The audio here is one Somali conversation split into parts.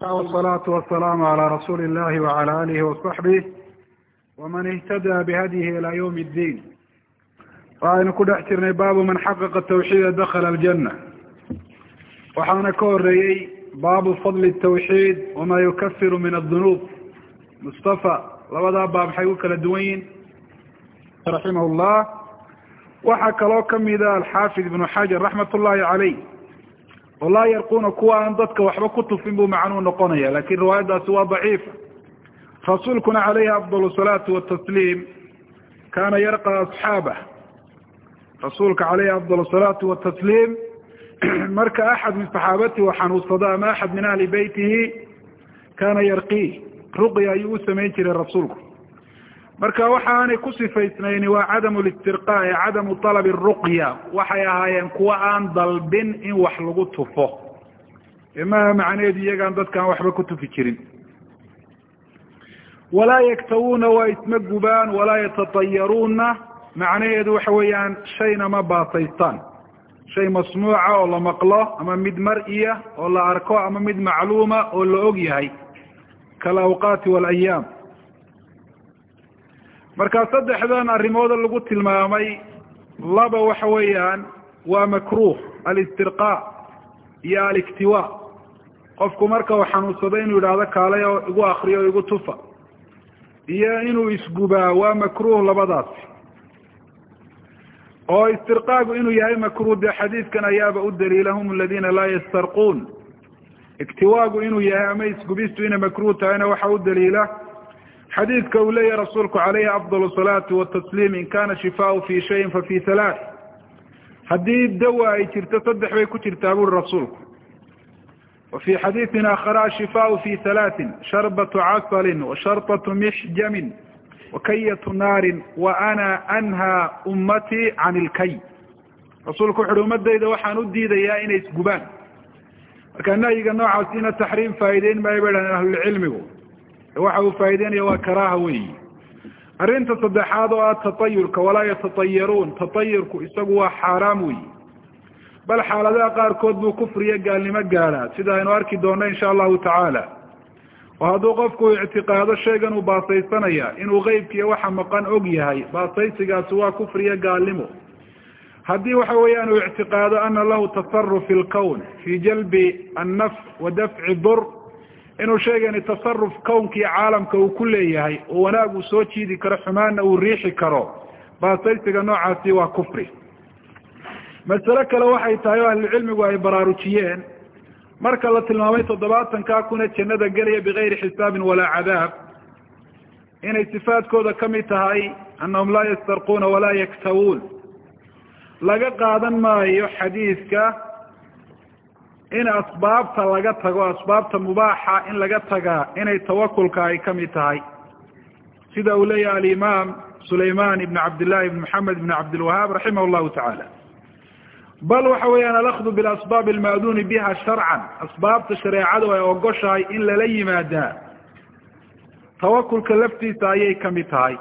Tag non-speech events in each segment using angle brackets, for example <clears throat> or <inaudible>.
wsalaatu wasalaamu calaa rasuuli illahi wacala alihi wasaxbih waman ihtadaa bihadyihi ilaa ywm اddiin waxaynu ku dhex jirnay baabu man xaqaqa tawxiida dakala aljanna waxaana ka horeeyey baabu fadli tawxiid wama yukafiru min adunuub mustafa labadaa baab maxay u kala duwan yihiin raximah llah waxaa kaloo kamida alxaafid ibnu xajar raxmat ullahi caleyh oo laa yarquna kuwa aan dadka waxba ku tufin buu macnuu noqonaya laakiin riwaayadaasi waa daciifa rasuulkuna calayhi afdal salaatu watasliim kana yarqa asxaabah rasuulka caleyhi afdal salaatu watasliim <clears throat> marka axad min saxaabatihi u xanuunsado ama axad min ahli beytihi kana yarqiih ruqya ayuu u samayn jiray rasuulku marka waxa aanay ku sifaysnayni waa cadamu listirqa ee cadamu talabi ruqya waxay ahaayeen kuwa aan dalbin in wax lagu tufo. Maha macnaheedu iyagaan dadkaan waxba ku tufi jirin. Walaa yaktawuuna waa isma gubaan walaa yatatayaruuna. Macnaheedu waxa weeyaan shayna ma baasaystaan. Shay masmuuca oo la maqlo ama mid mar-iya oo la arko ama mid macluuma oo la og yahay. Kalawqaati walayaam marka saddexdan arrimooda lagu tilmaamay laba waxa weeyaan waa makruh alistirqa iyo aliktiwa qofku marka uu xanuunsado inuu yidhaahdo kaalay oo igu akriyo o igu tufa iyo inuu isgubaa waa makruh labadaasi oo istirqaagu inuu yahay makruh dee xadiidkan ayaaba u daliila hum aladina laa yastarquun. Iktiwaagu inuu yahay ama isgubistu inay makruh tahayna waxa u daliila xadiidka uu leeyahy rasuulku calayhi afdal salaatu watasliim in kana shifaau fi shayin fa fi halaath haddii dawa ay jirto saddex bay ku jirtaa buri rasuulku. Wa fi xadiidin aakhara ashifaau fi halaatin sharbatu casalin wa sharطatu mixjamin wa kayatu naarin wa ana anhaa ummatii can ilkay rasuulku wuxu uhi ummadayda waxaan u diidayaa inay isgubaan. Marka nahyiga noocaasina taxriim faa'ideyn maayo bay dhahdeen ahlulcilmigu waxa uu faa'ideynaya waa karaaha weyi arrinta saddexaad oo ah tatayurka walaa yatatayaruun tatayurku isagu waa xaaraam weyi bal xaaladaha qaarkood buu kufriyo gaalnimo gaadhaa sida aynu arki doonno insha allahu tacaala. Oo hadduu qofku ictiqaado shaygan uu baasaysanaya inuu qeybkiiyo waxa maqan og yahay baasaysigaasi waa kufriyo gaalnimo. Haddii waxa weeyaan uu ictiqaado ana lahu tasaruf fi lkown fi jalbi annafc wa dafci dur inuu sheegani tasaruf kownkii caalamka uu ku leeyahay oo wanaag uu soo jiidi karo xumaanna uu riixi karo baasaysiga noocaasi waa kufri. Masale kale waxay tahay oo ahlucilmigu ay baraarujiyeen marka la tilmaamay toddobaatankaa kuna jannada gelaya bigayri xisaabin walaa cadaab inay sifaadkooda ka mid tahay annahum laa yastarquuna walaa yaktawuun. Laga qaadan maayo xadiidka in asbaabta laga tago asbaabta mubaaxa in laga tagaa inay tawakulka ay ka mid tahay. Sida uu leeyahay alimaam sulayman ibn cabdillahi ibn maxamed ibn cabdilwahaab raximah llahu tacaala bal waxa weeyaan alakdu bilasbaab alma'duuni biha sharcan. Asbaabta shareecadu ay ogoshahay in lala yimaadaa tawakulka laftiisa ayay ka mid tahay.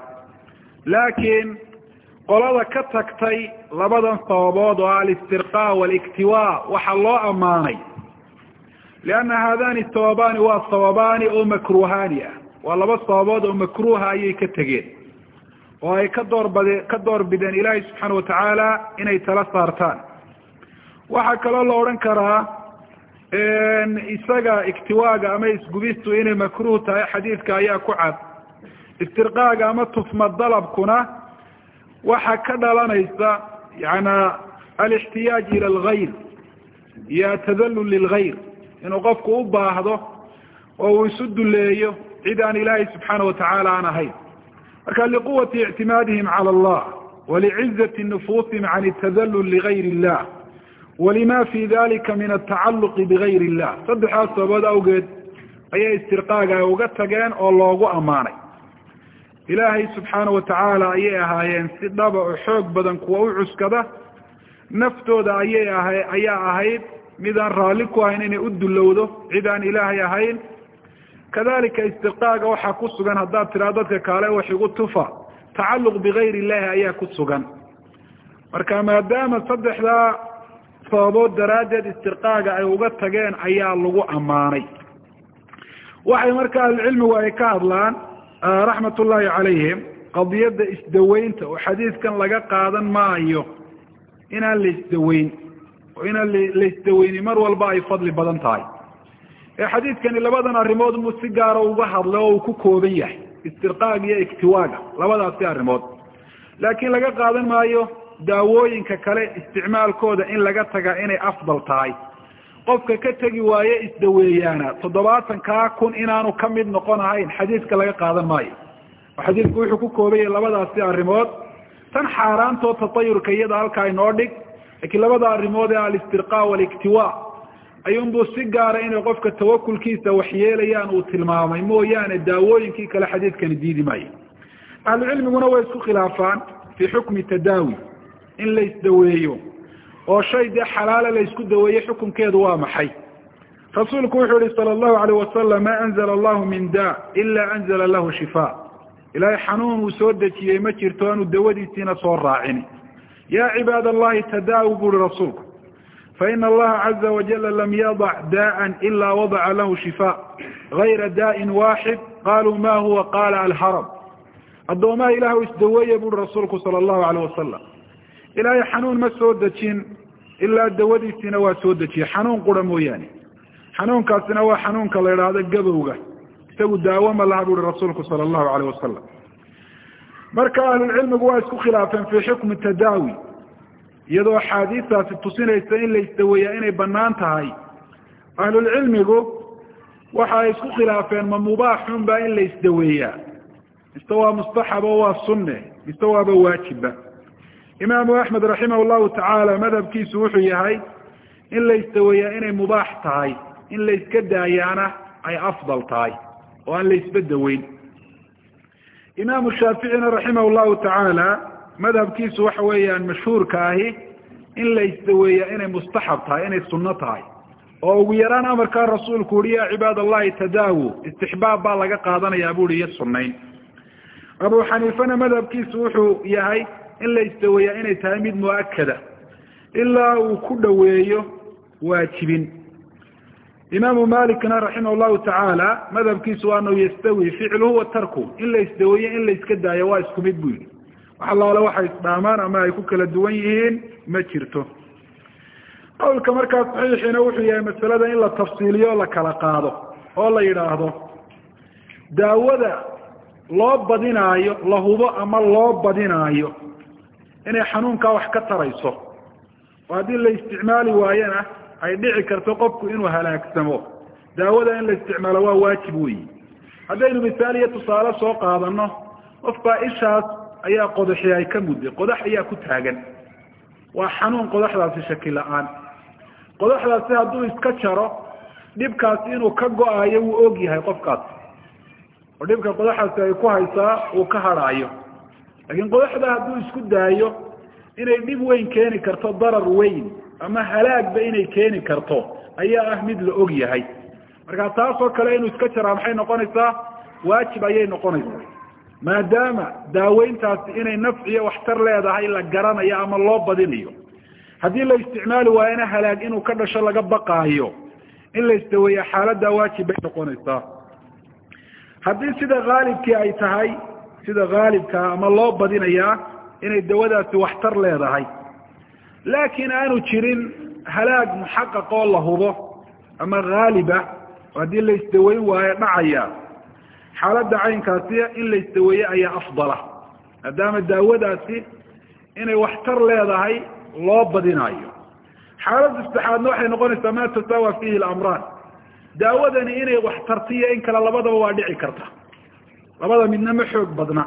Laakiin qolada ka tagtay labadan sababood oo alistirqa waliktiwa waxaa loo ammaanay. Lianna haadani sababaani waa sababaani oo makruhaani ah. Waa laba sababood oo makruha ayay ka tegeen. Oo ay ka doorbade ka door bideen ilaahay subxaana watacaala inay tala saartaan. Waxaa kaloo la odhan karaa isaga iktiwaaga ama isgubistu inay makruh tahay xadiidka ayaa ku cad. Istirqaaga ama tufma dalabkuna waxaa ka dhalanaysa yana alixtiyaaj ila algayr iyo atadallul lilgayr inuu qofku u baahdo oo uu isu duleeyo cid aan ilaahay subxaana watacaala aan ahayn marka liquwati ictimaadihim cala allah walicizati nufuusihim can atadallul ligayr illah walima fi dalika min atacaluqi bigayr illah saddexdaas sababood awgeed ayay istirqaaga uga tageen oo loogu ammaanay ilaahay subxaana watacaala ayay ahaayeen si dhaba oo xoog badan kuwa u cuskada. Naftooda ayay aha ayaa ahayd midaan raalli ku ahayn inay u dulowdo cid aan ilaahay ahayn. Kadalika istirqaaga waxaa ku sugan haddaad tiraa dadka kaale wax igu tufa. Tacaluq bigayr illahi ayaa ku sugan. Marka maadaama saddexdaa sababood daraaddeed istirqaaga ay uga tageen ayaa lagu ammaanay. Waxay marka ahlucilmigu ay ka hadlaan raxmat ullaahi calayhim qadiyadda isdaweynta oo xadiidkan laga qaadan maayo inaan la isdaweyn oo inaan la isdaweyni mar walba ay fadli badan tahay. Ee xadiidkani labadan arrimood muu si gaara uga hadlay oo uu ku kooban yahay istirqaaga iyo iktiwaaga labadaasi arrimood. Laakiin laga qaadan maayo daawooyinka kale isticmaalkooda in laga taga inay afdal tahay qofka ka tegi waaye isdaweeyaana toddobaatankaa kun inaanu ka mid noqon ahayn xadiidka laga qaadan maayo. Oo xadiidku wuxuu ku kooban yahay labadaasi arrimood. Tan xaaraantoo tatayurka iyada halkaa inoo dhig laakiin labada arrimood ee alistirqa waliktiwa ayuunbuu si gaara inay qofka tawakulkiisa waxyeelayaan uu tilmaamay mooyaane daawooyinkii kale xadiidkani diidi maayo. Ahlucilmiguna way isku khilaafaan fii xukmi tadaawi in la isdaweeyo oo shay dee xalaala la isku daweeye xukunkeedu waa maxay? Rasuulku wuxuu yihi sala allahu alayh wasalam ma anzala allahu min da ila anzala lahu shifaa. Ilaahay xanuun uu soo dejiyey ma jirto aanu dawadiisiina soo raacin ya cibaad allahi tadaawu buuhi rasuulku. Faina allaha caza wajala lam yadac daa'an ila wadaca lahu shifaa. Gayra daa'in waaxid qaluu ma huwa qaala alharam addoomaha ilahu isdaweeye buuhi rasuulku sala allahu alayh wasalam ilaahay xanuun ma soo dejin ilaa dawadiisiina waa soo dejiyey xanuun qura mooyaane. Xanuunkaasina waa xanuunka la idhaahdo gabowga. Isagu daawama laha buuhi rasuulku sala allahu alayh wasalam marka ahlulcilmigu waa isku khilaafeen fii xukmi tadaawi iyadoo axaadiistaasi tusinaysa in la isdaweeyaa inay bannaan tahay. Ahlulcilmigu waxa ay isku khilaafeen ma mubaaxunba in la isdaweeyaa. Mise waa mustaxabo waa sunne mise waaba waajibba imaamu axmed raximah llahu tacaala madhabkiisu wuxuu yahay in la isdaweeyaa inay mubaax tahay in la iska daayaana ay afdal tahay oo aan la isba daweyn. Imaamu shaaficina raximah llahu tacaala madhabkiisu waxa weeyaan mashhuurka ahi in la isdaweeyaa inay mustaxab tahay inay sunno tahay. Oo ugu yaraan amarkaa rasuulku uhi ya cibaad allahi tadaawu istixbaab baa laga qaadanayaa buuhi iyo sunnayn. Abu xaniifana madhabkiisu wuxuu yahay in la isdaweeyaa inay tahay mid muakada ilaa uu ku dhoweeyo waajibin. Imaamu malikna raximah llahu tacaala madhabkiisu anahu yastawi ficluhu wa tarku in la isdaweeyo in la iska daayo waa isku mid bu yihi wax allaale waxay isdhaamaan ama ay ku kala duwan yihiin ma jirto. Qawlka markaa saxiixiina wuxuu yahay masalada in la tafsiiliyo o la kala qaado oo la yidhaahdo daawada loo badinaayo la hubo ama loo badinaayo inay xanuunkaa wax ka tarayso. Oo haddii la isticmaali waayana ay dhici karto qofku inuu halaagsamo. Daawada in la isticmaalo waa waajib weyi haddaynu misaal iyo tusaale soo qaadano qof baa ishaas ayaa qodaxi ay ka mudday qodax ayaa ku taagan. Waa xanuun qodaxdaasi shaki la'aan. Qodaxdaasi hadduu iska jaro dhibkaasi inuu ka go'aayo wuu og yahay qofkaasi oo dhibka qodaxaasi ay ku haysaa uu ka hadhaayo laakiin qodaxda hadduu isku daayo inay dhib weyn keeni karto darar weyn ama halaagba inay keeni karto ayaa ah mid la og yahay. Marka taasoo kale inuu iska jaraa maxay noqonaysaa? Waajib ayay noqonaysaa. Maadaama daaweyntaasi inay nafciyo waxtar leedahay la garanayo ama loo badinayo. Haddii la isticmaali waayana halaag inuu ka dhasho laga baqaayo in la isdaweeya xaaladdaa waajib bay noqonaysaa. Haddii sida haalibkii ay tahay sida haalibkaa ama loo badinayaa inay dawadaasi waxtar leedahay. Laakiin aanu jirin halaag muxaqaq oo la hubo ama haaliba oo haddii la isdaweyn waayo dhacaya xaaladda caynkaasi in la isdaweeye ayaa afdala. Maadaama daawadaasi inay waxtar leedahay loo badinaayo. Xaaladda saddexaadna waxay noqonaysaa ma tasaawa fiihi lamraan daawadani inay waxtartiyo in kale labadaba waa dhici karta labada midna ma xoog badna.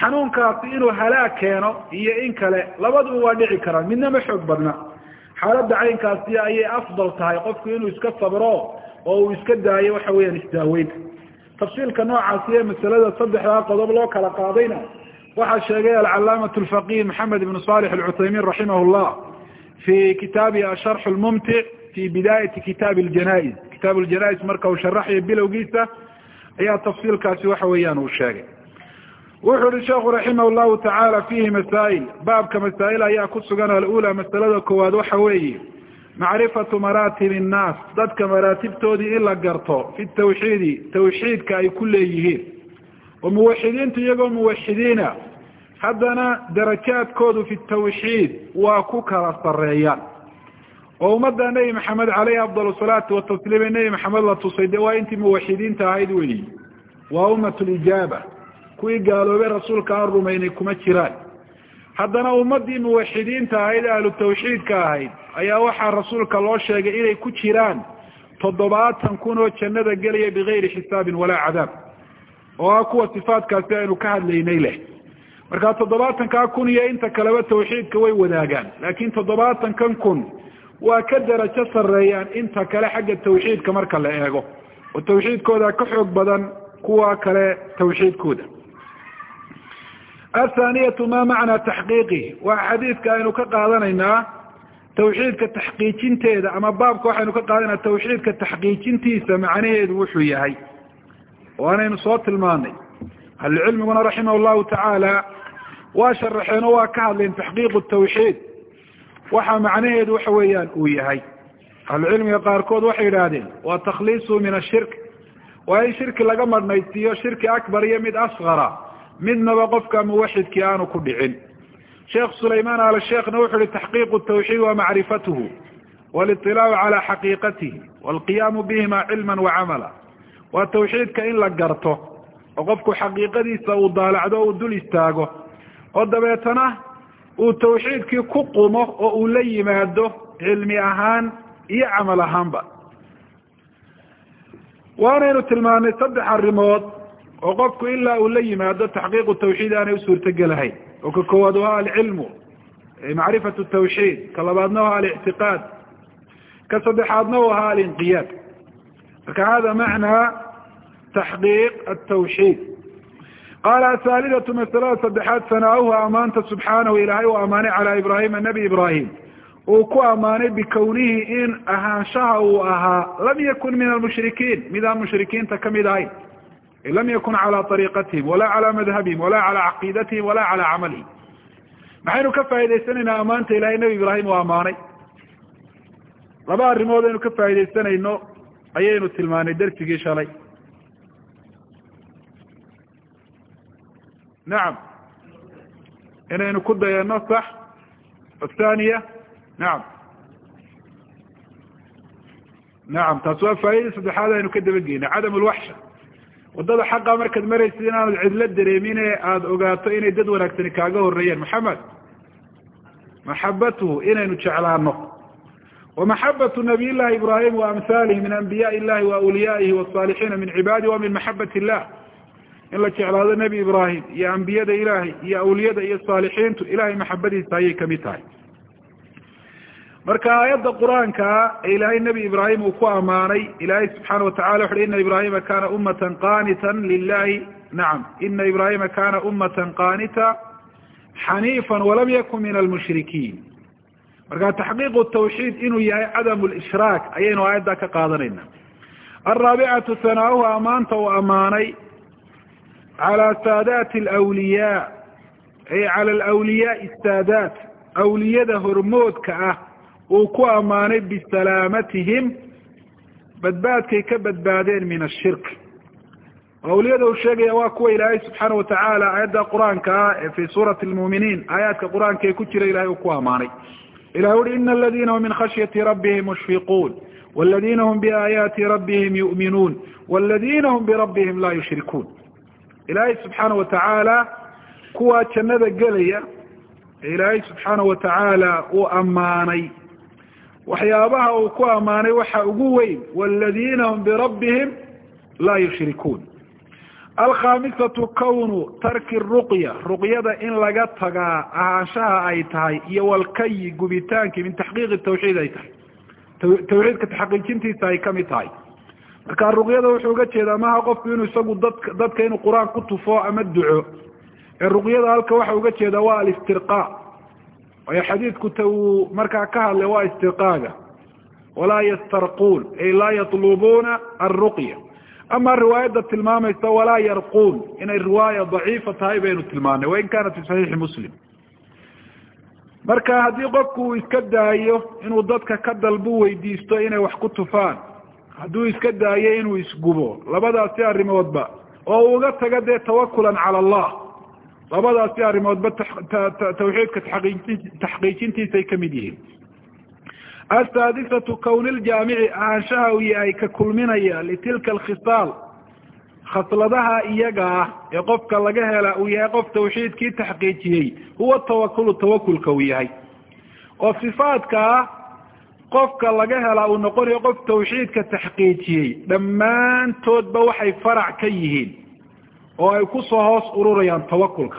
Xanuunkaasi inuu halaag keeno iyo in kale labaduba waa dhici karaan midna ma xoog badna. Xaaladda caynkaasi ayay afdal tahay qofku inuu iska sabro oo uu iska daayo waxa weeyaan isdaaweynta tafsiilka noocaasi ee masalada saddexdaa qodob loo kala qaadayna waxaa sheegay alcalaamatu alfaqih maxamed ibnu salix alcuthaymiin raximah llah fi kitaabihi asharxu lmumtic fi bidaayati kitaabi ljanais kitaab ljanais marka uu sharaxayo bilowgiisa ayaa tafsiilkaasi waxa weeyaan uu sheegay. Wuxuu uhi sheekhu raximah llahu tacaala fiihi masaa'il. Baabka masaa'il ayaa ku sugan alula masalada koowaad waxa weeye macrifatu maraatib innaas. Dadka maraatibtoodii in la garto fi tawxiidi tawxiidka ay ku leeyihiin. Oo muwaxidiintu iyagoo muwaxidiina haddana darajaadkoodu fi tawxiid waa ku kala sareeyaan oo ummadda nebi maxamed caleyhi afdal salaatu watasliim nebi maxamed la tusay dee waa intii muwaxidiinta ahayd weyi waa ummat lijaaba kuwii gaaloobay rasuulka aan rumaynay kuma jiraan. Haddana ummaddii muwaxidiinta ahayd ahlu tawxiidka ahayd ayaa waxaa rasuulka loo sheegay inay ku jiraan toddobaatan kun oo jannada gelaya bigayri xisaabin walaa cadaab oo ah kuwa sifaadkaasi aynu ka hadlaynay leh. Marka toddobaatankaa kun iyo inta kaleba tawxiidka way wadaagaan laakiin toddobaatankan kun waa ka darajo sareeyaan inta kale xagga tawxiidka marka la eego. Oo tawxiidkooda ka xoog badan kuwa kale tawxiidkooda. Athaaniyatu ma macnaa taxqiiqi? Waa xadiidka aynu ka qaadanaynaa tawxiidka taxqiijinteeda ama baabka waxaynu ka qaadanaa tawxiidka taxqiijintiisa macnaheedu wuxuu yahay. Waanaynu soo tilmaanay ahlucilmiguna raximah llahu tacaala waa sharaxeen oo waa ka hadleen taxqiiqu tawxiid waxa macnaheedu waxa weeyaan uu yahay. Ahlucilmiga qaarkood waxay yidhaahdeen waa takhliisu min ashirk waa in shirki laga madhnaysiiyo shirki akbar iyo mid asqara midnaba qofka muwaxidkii aanu ku dhicin. Sheekh sulaymaan al sheekhna wuxu uhi taxqiiqu tawxiid wa macrifatuhu waliطilaacu cala xaqiiqatihi walqiyaamu bihima cilma wacamala waa tawxiidka in la garto oo qofku xaqiiqadiisa uu daalacdo uu dul istaago. Oo dabeetana uu tawxiidkii ku qumo oo uu la yimaado cilmi ahaan iyo camal ahaanba. Waanaynu tilmaanay saddex arrimood oo qofku ilaa uu la yimaado taxqiiqu tawxiid aanay usuurtogelahayn oo ka koowaad ahaa alcilmu macrifatu tawxiid ka labaadna ahaa alictiqaad ka saddexaadna u ahaa alinqiyaad. Marka hada macnaa taxqiiq atawxiid qaala ahaalidatu masalada saddexaad sanaauhu ammaanta subxaanahu ilaahay uu ammaanay calaa ibraahima nebi ibraahim uu ku ammaanay bikownihi in ahaanshaha uu ahaa lam yakun min almushrikiin midaan mushrikiinta ka mid ahayn lam yakun calaa ariiqatihim walaa calaa madhabihim walaa calaa caqiidatihim walaa calaa camalihim maxaynu ka faa'idaysanaynaa ammaanta ilaahay nebi ibraahim uu ammaanay laba arrimood aynu ka faaidaysanayno ayaynu tilmaanay darsigii shalay nacam inaynu ku dayano sax athaniya nacam nacam taas waa faa'idai saddexaad aynu ka dabageynay cadam lwaxsha waddada xaqa markaad maraysid inaanad cidlo dareemin ee aada ogaato inay dad wanaagsani kaaga horeeyeen maxamed maxabatuhu inaynu jeclaano wamaxabatu nabiy llahi ibrahim wa amhaalihi min anbiyaai illahi wa awliyaihi wasaalixiina min cibaadihi wa min maxabat illah in la jeclaado nebi ibraahim iyo ambiyada ilaahay iyo awliyada iyo saalixiintu ilahay maxabadiisa ayay ka mid tahay. Marka aayadda qur'aanka ee ilaahay nebi ibraahim uu ku amaanay ilaahay subxaana watacala wuxu uhi ina ibrahima kana ummatan qanitan lilahi nacam ina ibrahima kana ummatan qanita xaniifan walam yakun min almushrikiin. Marka taxqiiqu tawxiid inuu yahay cadam lishraak ayaynu aayadda ka qaadanayna alraabicatu hanaa-uhu amaanta uu amaanay cala saadaati alwliyaa ay cala alwliyaai saadaat awliyada hormoodka ah uu ku ammaanay bisalaamatihim badbaadkay ka badbaadeen min ashirk awliyada uu sheegaya waa kuwa ilaahay subxaana watacaala aayadda qur'aanka ah ee fi suurati lmuuminiin aayaadka qur'aanka ee ku jira ilahay uu ku ammaanay ilah uhi ina aladina hum min khashyati rabbihim mushfiquun wاladina hum biaayaati rabbihim yu'minuun wاladina hum birabbihim laa yushrikuun ilaahay subxaana watacaala kuwaa jannada gelaya ee ilaahay subxaana watacaala uu ammaanay. Waxyaabaha uu ku ammaanay waxa ugu weyn wاladina hum birabbihim laa yushrikuun. Alkhamisatu kawnu tarki ruqya ruqyada in laga tagaa ahaanshaha ay tahay iyo walkayi gubitaankii min taxqiiqi tawxiid ay tahay. Tawxiidka taxqiijintiisa ay ka mid tahay marka ruqyada wuxuu uga jeedaa maha qofku inuu isagu dadka dadka inuu qur'aan ku tufo ama duco. Ee ruqyada halka waxa uga jeedaa waa alistirqa. Waayo xadiidku ta uu markaa ka hadlay waa istirqaaga. Walaa yastarquun ay laa yatlubuuna alruqya ama riwaayadda tilmaamaysa walaa yarquun inay riwaaya daciifa tahay baynu tilmaanay wain kanat fi saxiixi muslim. Marka haddii qofku uu iska daayo inuu dadka ka dalbu weydiisto inay wax ku tufaan hadduu iska daayo inuu isgubo labadaasi arrimoodba oo uga tago dee tawakulan cala allah. Labadaasi arrimoodba tawxiidka taxqiijintiisay ka mid yihiin. Asaadisatu kowni ljaamici ahaanshaha uu yahay ka kulminaya litilka alkhisaal khasladaha iyaga ah ee qofka laga hela uu yahay qof tawxiidkii taxqiijiyey. Huwa tawakulu tawakulka uu yahay. Oo sifaadka qofka laga helaa uu noqonayo qof tawxiidka taxqiijiyey dhammaantoodba waxay farac ka yihiin oo ay ku soo hoos ururayaan tawakulka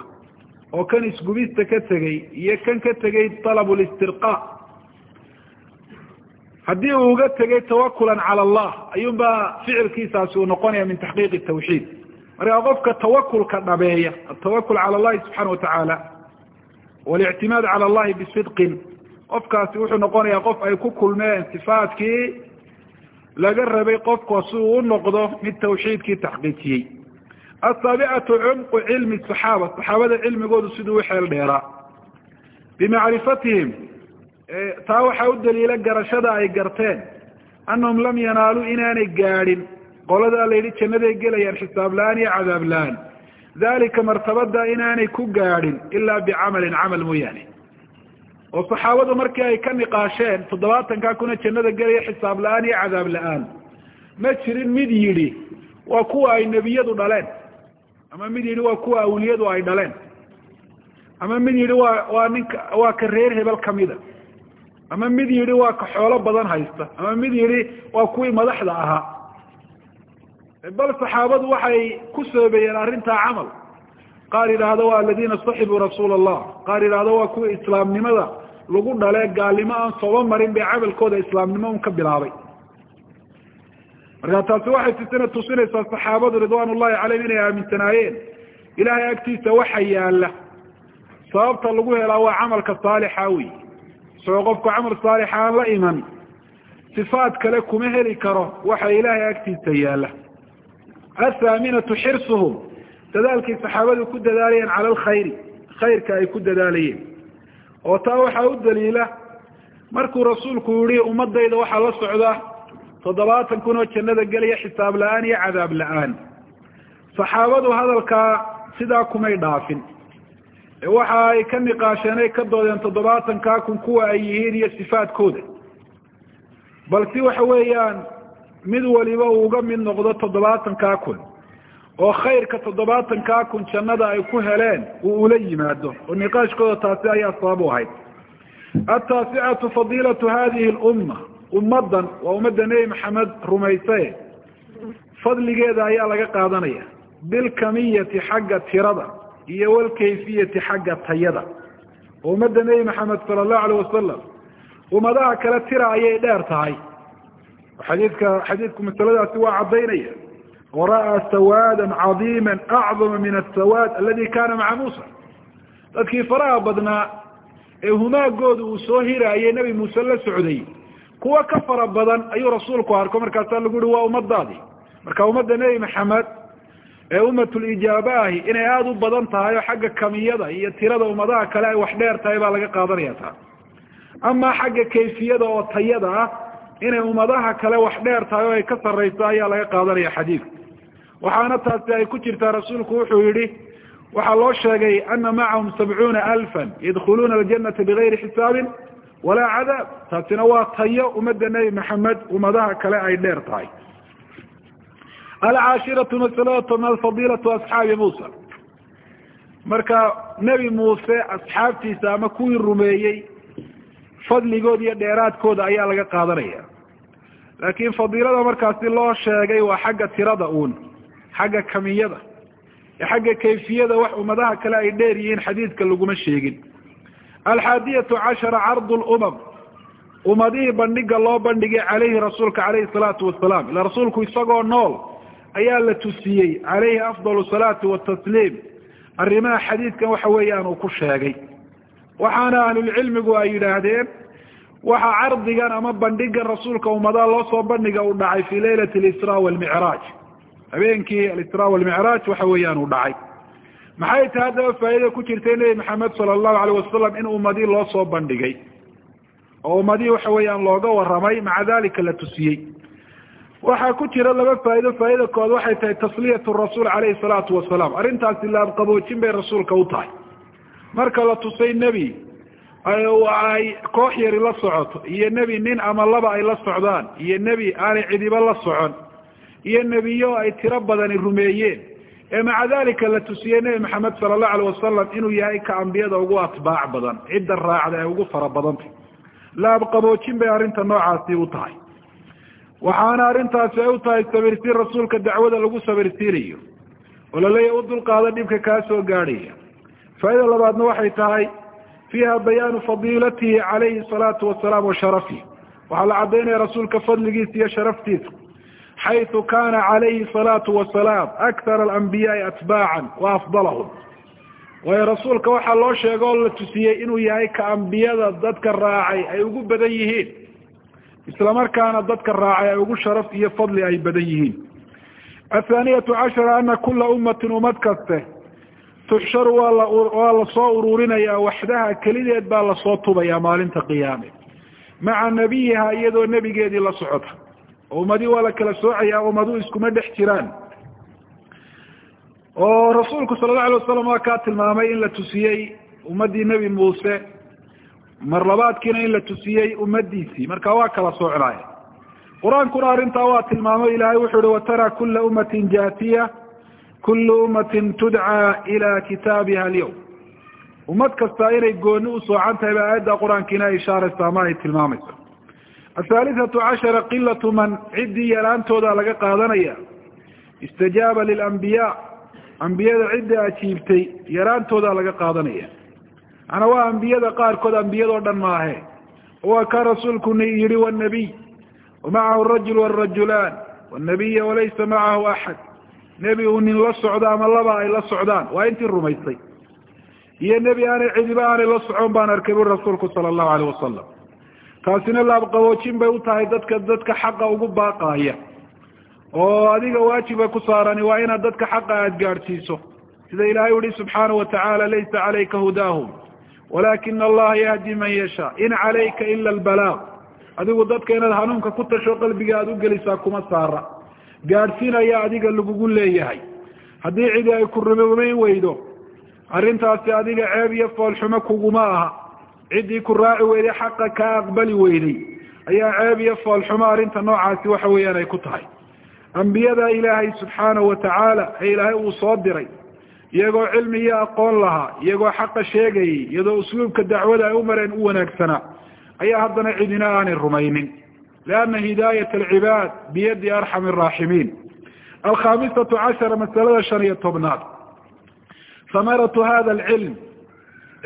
oo kan isgubista ka tegey iyo kan ka tegey talabu listirqa haddii uu uga tegay tawakulan cala allah ayuunbaa ficilkiisaasi uu noqonaya min taxqiiqi tawxiid. Markaa qofka tawakulka dhabeeya atawakul cala allahi subxaana watacaala walictimaad cala allahi bisidqin qofkaasi wuxuu noqonayaa qof ay ku kulmeen sifaadkii laga rabay qofka si uu u noqdo mid tawxiidkii taxqiijiyey. Asaabicatu cumqu cilmi saxaaba saxaabada cilmigoodu siduu uxeel dheeraa. Bimacrifatihim taa waxaa u daliila garashada ay garteen annahum lam yanaaluu inaanay gaadhin. Qoladaa la yidhi jannaday gelayaan xisaab la'aan iyo cadaab la'aan dalika martabada inaanay ku gaadhin ilaa bicamalin camal mooyaane oo saxaabadu markii ay ka niqaasheen toddobaatankaa kuna jannada gelaya xisaab la'aan iyo cadaab la'aan. Ma jirin mid yidhi waa kuwa ay nebiyadu dhaleen. Ama mid yidhi waa kuwa awliyadu ay dhaleen. Ama mid yidhi waa waa ninka waa ka reer hebel kamida ama mid yidhi waa ka xoolo badan haysta. Ama mid yidhi waa kuwii madaxda ahaa. Bal saxaabadu waxay ku soobeeyeen arrintaa camal qaar yidhaahdo waa aladiina saxibuu rasuula allah qaar yidhaahdo waa kuwii islaamnimada lagu dhale gaalnimo aan sooba marin bay camalkooda islaamnimo un ka bilaabay. Marka taasi waxay tusina tusinaysaa saxaabadu ridwaan ullahi calayhim inay aaminsanaayeen ilahay agtiisa waxa yaalla sababta lagu helaa waa camalka saalixa wey isagoo qofku camal saalixa aan la iman sifaad kale kuma heli karo waxa ilaahay agtiisa yaalla athaaminatu xirsuhum dadaalkii saxaabadu ku dadaalayeen cala alkhayri khayrka ay ku dadaalayeen. oo taa waxaa u daliila markuu rasuulku yihi ummadayda waxaa la socda toddobaatan kun oo jannada gelaya xisaab la'aan iyo cadaab la'aan. Saxaabadu hadalkaa sidaa kumay dhaafin. Waxa ay ka niqaasheen ay ka doodeen toddobaatankaa kun kuwa ay yihiin iyo sifaadkooda. Bal si waxa weeyaan mid waliba uu uga mid noqdo toddobaatankaa kun oo khayrka toddobaatankaa kun jannada ay ku heleen uu ula yimaado oo niqaashkooda taasi ayaa sabab u ahayd. Ataasicatu fadiilatu hadihi lumma ummaddan waa ummadda nebi maxamed rumaysaye fadligeeda ayaa laga qaadanaya. Bilkamiyati xagga tirada iyo walkayfiyati xagga tayada. Oo ummadda nebi maxamed sala allahu alayh wasalam ummadaha kale tira ayay dheer tahay. Xadiidka xadiidku masaladaasi waa caddaynaya wara'aa sawaadan cadiima acdama min asawaad aladi kana maca muusa dadkii faraha badnaa ee humaagooda uu soo hiraayay nebi muuse la socday kuwa ka fara badan ayuu rasuulku arko markaasaa lagu uhi waa ummadaadii marka ummadda nebi maxamed ee ummatulijaaba ahi inay aada u badan tahay oo xagga kamiyada iyo tirada ummadaha kale ay wax dheer tahay baa laga qaadanaya taa amaa xagga kayfiyada oo tayada ah inay ummadaha kale wax dheer tahay oo ay ka sarrayso ayaa laga qaadanaya xadiidka waxaana taasi ay ku jirtaa rasuulku wuxuu yihi waxaa loo sheegay ana macahum sabcuuna alfan yadkhuluuna aljanata bigayri xisaabin walaa cadaab. Taasina waa tayo ummadda nebi maxamed ummadaha kale ay dheer tahay. Alcaashiratu masalada tobnaad fadiilatu asxaabi muusa. Marka nebi muuse asxaabtiisa ama kuwii rumeeyey fadligooda iyo dheeraadkooda ayaa laga qaadanaya. Laakiin fadiilada markaasi loo sheegay waa xagga tirada uun xagga kamiyada xagga kayfiyada wax ummadaha kale ay dheer yihiin xadiidka laguma sheegin. Alxaadiyatu cashara cardu lumam ummadihii bandhiga loo bandhigay caleyhi rasuulka caleyhi salaatu wasalaam ila rasuulku isagoo nool ayaa la tusiyey caleyhi afdal salaati watasliim arrimaha xadiidkan waxa weeyaan uu ku sheegay. Waxaana ahlulcilmigu ay yidhaahdeen waxa cardigan ama bandhigan rasuulka ummadaha loo soo bandhiga uu dhacay fi leylati alisra walmicraaj habeenkii alisra walmicraaj waxa weeyaan uu dhacay. Maxay tahay haddaba faa'iida ku jirtay nebi maxamed sala allahu alayh wasalam in ummadii loo soo bandhigay? Oo ummadii waxa weeyaan looga warramay maca dalika la tusiyey. Waxaa ku jira laba faa'ido faa'ida kood waxay tahay tasliyatu rasuul calayhi salaatu wasalaam. Arrintaasi laabqaboojin bay rasuulka u tahay. Marka la tusay nebi ay koox yari la socoto iyo nebi nin ama laba ay la socdaan iyo nebi aanay cidiba la socon iyo nebiyo ay tiro badani rumeeyeen. Ee maca dalika la tusiyey nebi maxamed sala allahu alayh wasalam inuu yahay ka ambiyada ugu atbaac badan cidda raacda ee ugu fara badantay laabqaboojin bay arrinta noocaasi u tahay. Waxaana arrintaasi ay u tahay sabirsiin rasuulka dacwada lagu sabirsiinayo. Oo laleeya u dulqaado dhibka kaa soo gaadhaya faaida labaadna waxay tahay fiiha bayaanu fadiilatihi calayhi salaatu wasalaam wa sharafihi. Waxaa la caddaynaya rasuulka fadligiisa iyo sharaftiisa xaytu kana calayhi salaatu wasalaam akthar alambiyaai atbaacan wa afdalahum waayo rasuulka waxaa loo sheega oo la tusiyey inuu yahay ka ambiyada dadka raacay ay ugu badan yihiin islamarkaana dadka raacay ay ugu sharaf iyo fadli ay badan yihiin athaaniyatu cashara ana kula ummatin ummad kaste tuxsharu waa la waa la soo ururinaya waxdaha kelideed baa la soo tubaya maalinta qiyaame maca nabiyiha iyadoo nebigeedii la socota oo ummadii waa la kala soocaya ummadu iskuma dhex jiraan. Oo rasuulku sala allahu alay wasalam waa kaa tilmaamay in la tusiyey ummaddii nebi muuse. Mar labaadkiina in la tusiyey ummadiisii marka waa kala soocnaay qur'aankuna arrintaa waa tilmaamo ilahay wuxuu uhi watara kula ummatin jaatiya kulu ummatin tudcaa ila kitaabiha alyawm. Ummad kasta inay gooni u soocan tahay ba aayadda qur'aankiina ay ishaaraysa ama ay tilmaamaysa athaalithatu cashara qilatu man ciddii yaraantooda laga qaadanaya istajaaba lilambiyaa ambiyada cidda ajiibtay yaraantooda laga qaadanaya macnaa waa ambiyada qaarkood ambiyadoo dhan maahe waa kaa rasuulku yihi wnabiy wamacahu rajul warajulaan wnabiya walaysa macahu axad nebi uu nin la socdo ama laba ay la socdaan waa intii rumaysay iyo nebi aanay cidiba aanay la socon baan arkay buri rasuulku sala allahu alayh wasalam taasina laabqaboojin bay u tahay dadka dadka xaqa ugu baaqaaya oo adiga waajiba ku saarani waa inaad dadka xaqa aada gaadhsiiso sida ilahay uhi subxaanahu watacaala laysa calayka hudaahum walaakina allaha yahdi man yashaa. In calayka ila albalaaq. Adigu dadka inaad hanuunka ku tasho qalbiga aada u gelisaa kuma saara. Gaadhsiinaya adiga lagugu leeyahay. Haddii cidi ay ku rumayn weydo arrintaasi adiga ceeb iyo foolxumo kuguma aha ciddii ku raaci weyday xaqa kaa aqbali weyday ayaa ceeb iyo foolxumo arrinta noocaasi waxa weeyaan ay ku tahay. Ambiyada ilaahay subxaanahu watacaala ee ilaahay uu soo diray iyagoo cilmi iyo aqoon lahaa iyagoo xaqa sheegayay iyadoo usluubka dacwada ay u mareen u wanaagsanaa ayaa haddana cidina aanay rumaynin. Lianna hidaayat alcibaad biyadi arxam araaximiin alkhamisatu cashara masalada shan iyo tobnaad. Hamaratu hada alcilm.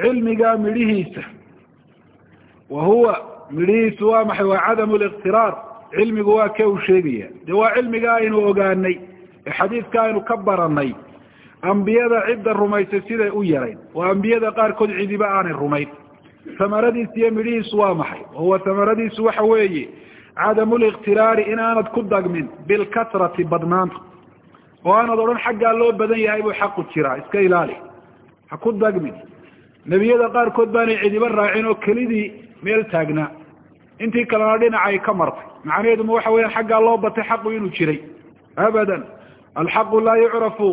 Cilmiga midhihiisa wa huwa midhihiisu waa maxay waa cadamu liqtiraar cilmigu waa ke uu sheegaya de waa cilmiga aynu ogaanay ee xadiidka aynu ka baranay ambiyada cidda rumaysay siday u yarayn oo ambiyada qaarkood cidiba aanay rumayn hamaradiisu iyo midhihiisu waa maxay wahuwa hamaradiisu waxa weeye cadamu liqtiraari inaanad ku dagmin bilkasrati badnaanta oo aanad odhan xaggaa loo badan yahay buu xaqu jiraa iska ilaali ha ku dagmin nebiyada qaarkood baanay cidiba raacin oo kelidii meel taagnaa intii kalena dhinacay ka martay. Macnaheeduma waxa weeyaan xaggaa loo batay xaqu inuu jiray. Abadan alxaqu laa yucrafu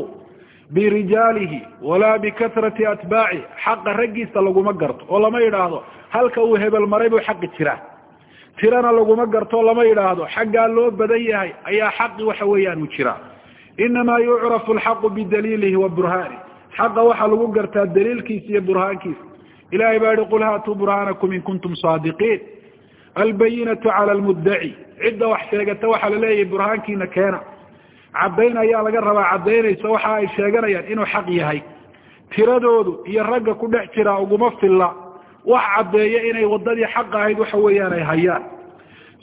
birijaalihi walaa bikatrati atbaaci xaqa raggiisa laguma garto. Oo lama yidhaahdo halka uu hebel maray buu xaqi jiraa. Tirana laguma garto lama yidhaahdo xaggaa loo badan yahay ayaa xaqi waxa weeyaan uu jiraa. Inamaa yucrafu alxaqu bidaliilihi wa burhaani xaqa waxaa lagu gartaa daliilkiisa iyo burhaankiisa ilahay baa yihi qul haatuu burhaanakum in kuntum saadiqiin albayinatu cala almuddaci cidda wax sheegata waxaa la leeyahay burhaankiina keena caddayn ayaa laga rabaa caddaynaysa waxa ay sheeganayaan inuu xaq yahay tiradoodu iyo ragga ku dhex jiraa uguma filla wax caddeeya inay waddadii xaq ahayd waxa weeyaan ay hayaan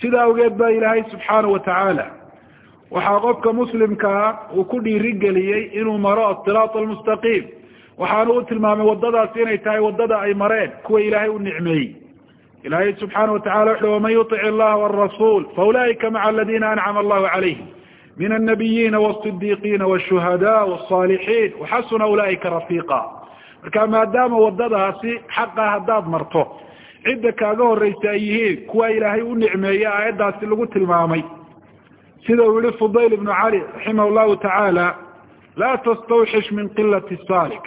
sida awgeed baa ilaahay subxaanahu watacaala waxaa qofka muslimkaa uu ku dhiirigeliyey inuu maro asiraat almustaqiim waxaanu u tilmaamay waddadaasi inay tahay waddada ay mareen kuwa ilaahay u nicmeeyey. Ilaahay subxaana watacala wuxu waman yutic illaha warasuul faulaa'ika maca aladiina ancama allahu calayhim min annabiyiina wasidiiqiina washuhadaa waalصaalixiin waxasuna ulaaika rafiiqa. Marka maadaama wadadaasi xaqa haddaad marto cidda kaaga horeysa ay yihiin kuwa ilaahay u nicmeeye aayaddaasi lagu tilmaamay. Sida uu yihi fudayl ibnu cali raximah llahu tacaala laa tastawxish min qilati saalik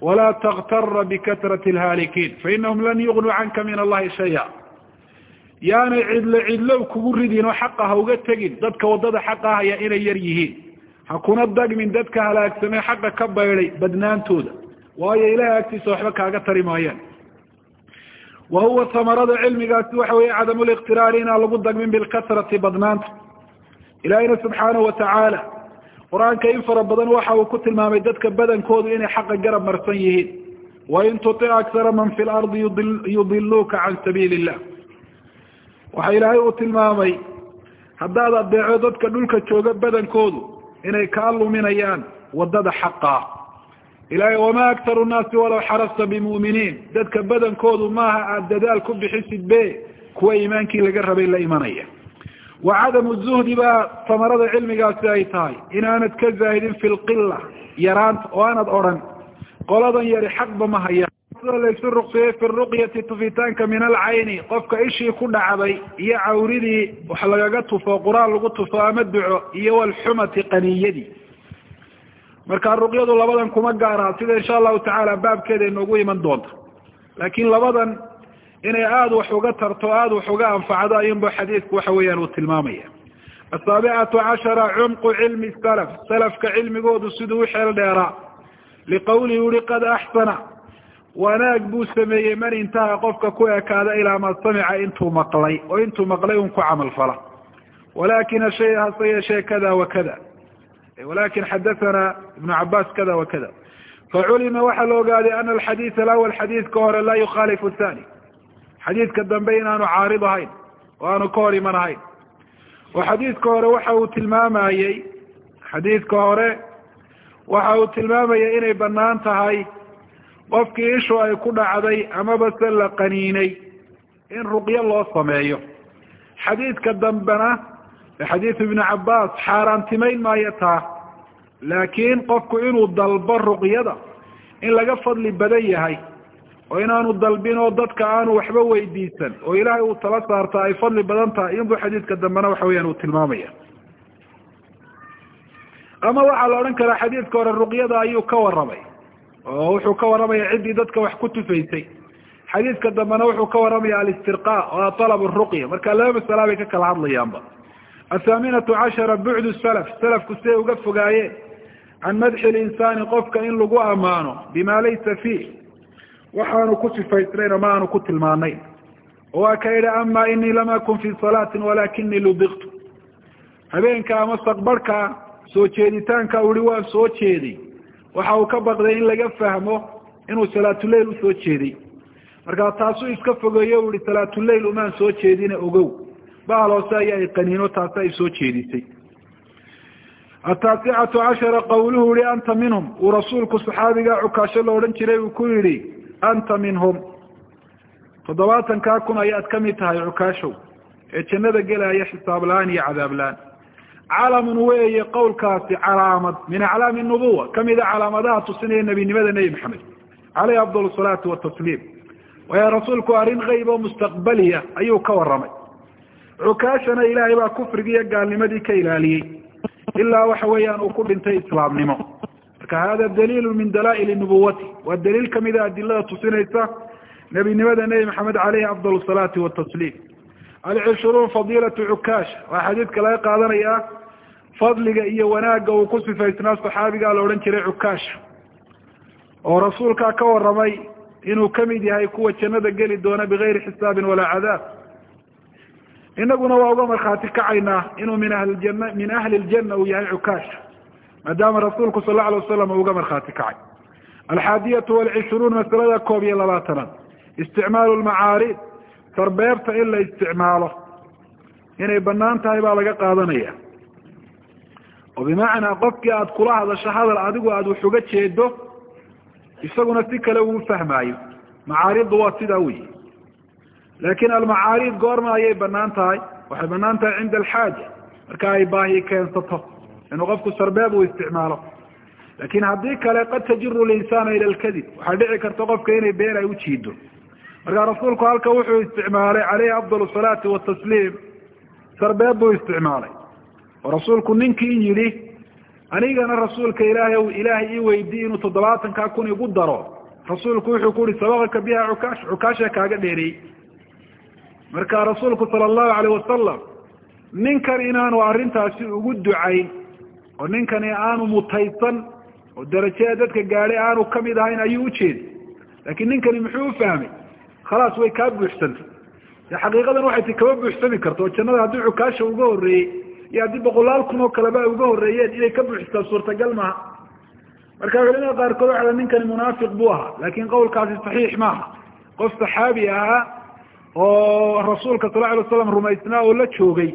walaa takhtara bikatrati lhaalikiin fainahum lan yugnuu canka min allahi shaya yaanay cidlo cidlow kugu ridin oo xaqa ha uga tegin dadka waddada xaqa ahaya inay yar yihiin ha kuna dagmin dadka halaagsamee xaqa ka baydhay badnaantooda waayo ilahay agtiisa waxba kaaga tari maayaan wa huwa tamarada cilmigaasi waxa weeye cadamu liqtiraari inaan lagu dagmin bilkasrati badnaanta ilaahayna subxaanahu watacaala qur'aanka in fara badan waxa uu ku tilmaamay dadka badankoodu inay xaqa garab marsan yihiin. Wain tutic aksara man fi lardi yudiluuka can sabiili illah waxa ilaahay uu tilmaamay haddaad adeeco dadka dhulka jooga badankoodu inay kaa luminayaan waddada xaqa. Ilahay wamaa aktaru nnaasi walaw xarasta bimu'miniin. Dadka badankoodu maaha aada dadaal ku bixisid be kuwa iimaankii laga rabay la imanaya wa cadamu zuhdi baa tamarada cilmigaasi ay tahay inaanad ka zaahidin fi lqila yaraanta oo aanad odhan qoladan yari xaqba ma haya sida laysu ruqsiyey fi ruqyati tufitaanka min alcayni qofka ishii ku dhacday iyo cawridii wax lagaga tufo qur'aan lagu tufo ama duco iyo walxumati qaniyadii marka ruqyadu labadan kuma gaara sida insha allahu tacaala baabkeeda inoogu iman doonta laakiin inay aada wax uga tarto aada wax uga anfacdo ayunba xadiidku waxa weeyaan uu tilmaamaya. Asaabicatu cashara cumqu cilmi salaf salafka cilmigoodu siduu u xeel dheeraa. Liqawlihi uhi qad axsana wanaag buu sameeyey man intaha qofka ku ekaada ilaa ma samica intuu maqlay oo intuu maqlay un ku camal fala. Walakina shay hase yeeshee kada wa kada walakin xadathana ibnu cabaas kada wa faculima waxaa la ogaaday ana alxadiid alawal xadiidka hore laa yukhaalifu thani xadiidka dambe inaanu caarid ahayn oo aanu ka hor iman ahayn. Oo xadiidka hore waxa uu tilmaamayey xadiidka hore waxa uu tilmaamayay inay bannaan tahay qofkii ishu ay ku dhacday amaba se la qaniinay in ruqyo loo sameeyo. Xadiidka dambena xadiidu ibni cabaas xaaraantimayn maayo taa laakiin qofku inuu dalbo ruqyada in laga fadli badan yahay oo inaanu dalbin oo dadka aanu waxba weydiisan oo ilaahay uu tala saarta ay fadli badan tahay inbuu xadiidka dambena waxa weyaan uu tilmaamaya. Ama waxaa la odhan karaa xadiidka hore ruqyada ayuu ka warramay oo wuxuu ka warramaya ciddii dadka wax ku tufaysay xadiidka dambena wuxuu ka warramaya alistirqa oo talab ruqya. Marka laba masala bay ka kala hadlayaanba. Athaaminatu cashara bucdu salaf salafku siday uga fogaayeen. Can madxi linsaani qofka in lagu ammaano bima laysa fiih waxaanu ku sifaysnayn ama aanu ku tilmaanayn oo waa ka yidhi ama inii lam akun fi salaatin walakinii lubiqtu habeenka ama saqbarhka soo jeeditaanka uhi waan soo jeeday. Waxa uu ka baqday in laga fahmo inuu salaatuleyl u soo jeeday. Markaa taasuu iska fogeeyo u ihi salaatuleyl umaan soo jeedina ogow. Bahal hoose ayaa ay qaniino taasi ay soo jeedisay. Ataasicatu cashara qawluhu yihi anta minhum. Uu rasuulku saxaabiga cukaasho la odhan jiray uu ku yidhi anta minhum. Toddobaatankaa kun ayaad ka mid tahay cukaashow ee jannada gelaya xisaab la'aan iyo cadaab la'aan calamun weeye qowlkaasi calaamad min aclaami nubuwa kamida calaamadaha tusinaya nebinimada nebi maxamed caleyhi afdal salaatu watasliim waayo rasuulku arrin keyb oo mustaqbaliya ayuu ka warramay. Cukaashana ilaahay baa kufrigi iyo gaalnimadii ka ilaaliyey. Ilaa waxa weeyaan uu ku dhintay islaamnimo marka hada daliilu min dalaa'ili nubuwati waa daliil kamida adilada tusinaysa nebinimada nebi maxamed caleyhi afdal salaati watasliim alcishruun fadiilatu cukaasha waa xadiidka laga qaadanaya fadliga iyo wanaagga uu ku sifaysnaa saxaabigaa la odhan jiray cukaasha oo rasuulkaa ka warramay inuu ka mid yahay kuwa jannada geli doona bigayri xisaabin walaa cadaab. Inaguna waa uga markhaati kacaynaa inuu min ahlijana min ahli ljanna uu yahay cukaasha maadaama rasuulku sal la alay wasalam uga markhaati kacay. Alxaadiyatu walcishruun masalada koob iyo labaatanaad. Isticmaalu lmacaarid sarbeebta in la isticmaalo. Inay bannaan tahay baa laga qaadanaya. Oo bimacnaa qofkii aada kula hadasho hadal adigu aada wax uga jeedo isaguna si kale uu fahmaayo. Macaariddu waa sidaa weyi laakin almacaarid goorma ayay bannaan tahay. Waxay bannaan tahay cinda alxaaja. Marka ay baahi keensato inuu qofku sarbeeb uu isticmaalo laakin haddii kale qad tajiru linsaana ila lkadib waxaa dhici karta qofka inay been ay ujiido marka rasuulku halka wuxuu isticmaalay caleyhi afdal salaati watasliim sarbeeb buu isticmaalay oo rasuulku ninkii yidhi anigana rasuulka ilaahay ilaahay ii weydiy inuu toddobaatankaa kun igu daro rasuulku wuxuu ku uhi sabaqaka biha cukaash cukaasha kaaga dheereeyey marka rasuulku sala allahu alayh wasalam ninkan inaanu arrintaasi ugu ducayn oo ninkani aanu mutaysan oo darajada dadka gaadhay aanu ka mid ahayn ayuu ujeeday laakiin ninkani muxuu ufahmay khalaas way kaa buuxsantay. De xaqiiqadan waxay ti kama buuxsami karto oo jannada haddii cukaasha uga horreeyey iyo haddii boqolaal kun oo kaleba ay uga horreeyeen inay ka buuxstaa suurtagal maaha. Marka culimada qaarkood waxa ninkani munaafiq buu ahaa laakin qawlkaasi saxiix maaha. Qof saxaabi ahaa oo rasuulka sal alay slam rumaysnaa oo la joogay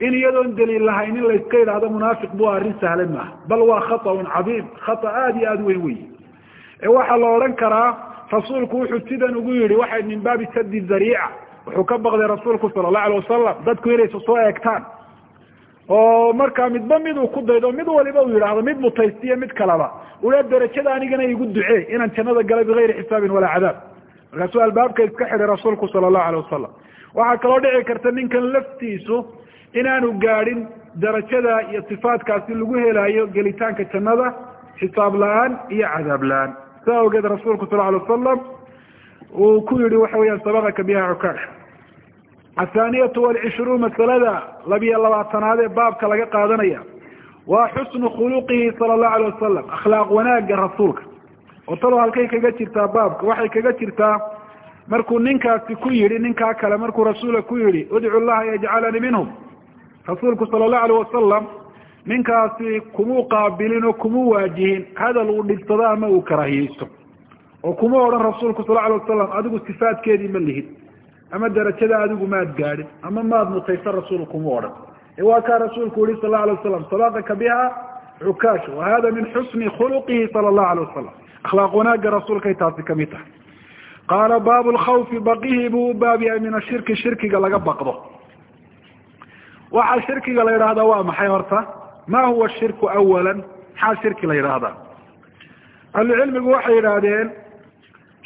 in iyadoon daliil lahayn in layska yidhaahdo munaafiq buu arrin sahlan maaha. Bal waa khaطأun cadiim. Khata aada iyo aada weyn wey ee waxaa la odhan karaa rasuulku wuxuu sidan ugu yihi waxay min baabi sadi zariica. Wuxuu ka baqday rasuulku sala allahu alay wasalam dadku inaysa soo eegtaan. Oo markaa midba mid uu ku daydo mid waliba uu yidhaahdo mid mutaystiyo mid kaleba ula darajada anigana igu ducee inaan jannada gala bigayri xisaabin walaa cadaab. Markaasuu albaabka iska xidhay rasuulku sala allahu alay wasalam waxaa kaloo dhici karta ninkan laftiisu inaanu gaadhin darajada iyo sifaatkaasi lagu helaayo gelitaanka jannada xisaab la'aan iyo cadaab la'aan. Saa awgeed rasuulku sal alay wasalam uu ku yihi waxa weyaan sabaqaka biha cukaash athaaniyatu walcishruun masalada labiyo labaatanaad ee baabka laga qaadanaya. Waa xusnu khuluqihi sala allahu alay wasalam akhlaaq wanaaga rasuulka. Oo talo halkay kaga jirtaa baabka waxay kaga jirtaa markuu ninkaasi ku yihi ninkaa kale markuu rasuula ku yihi udcu llaha yajcalanii minhum rasuulku sala allahu alayh wasalam ninkaasi kumuu qaabilin oo kumuu waajihin hadal uu dhibsado ama uu karaahiyeysto oo kuma odhan rasuulku sal alay wasalam adigu sifaadkeedii ma lihid ama darajada adigu maad gaadhin ama maad mutaysa rasuul kuma odhan. Waa kaa rasuulku yihi sal la wasalam sabaqaka biha cukaash wa hada min xusni khuluqihi sala allahu alay wasalam akhlaaq wanaaga rasuulkay taasi ka mid tahay. Qaala baabu lkhawfi baqihii buu u baab min ashirki shirkiga laga baqdo waxaa shirkiga la yidhaahdaa waa maxay horta? Ma huwa shirku awala maxaa shirki la yidhaahdaa ahlucilmigu waxay yidhaahdeen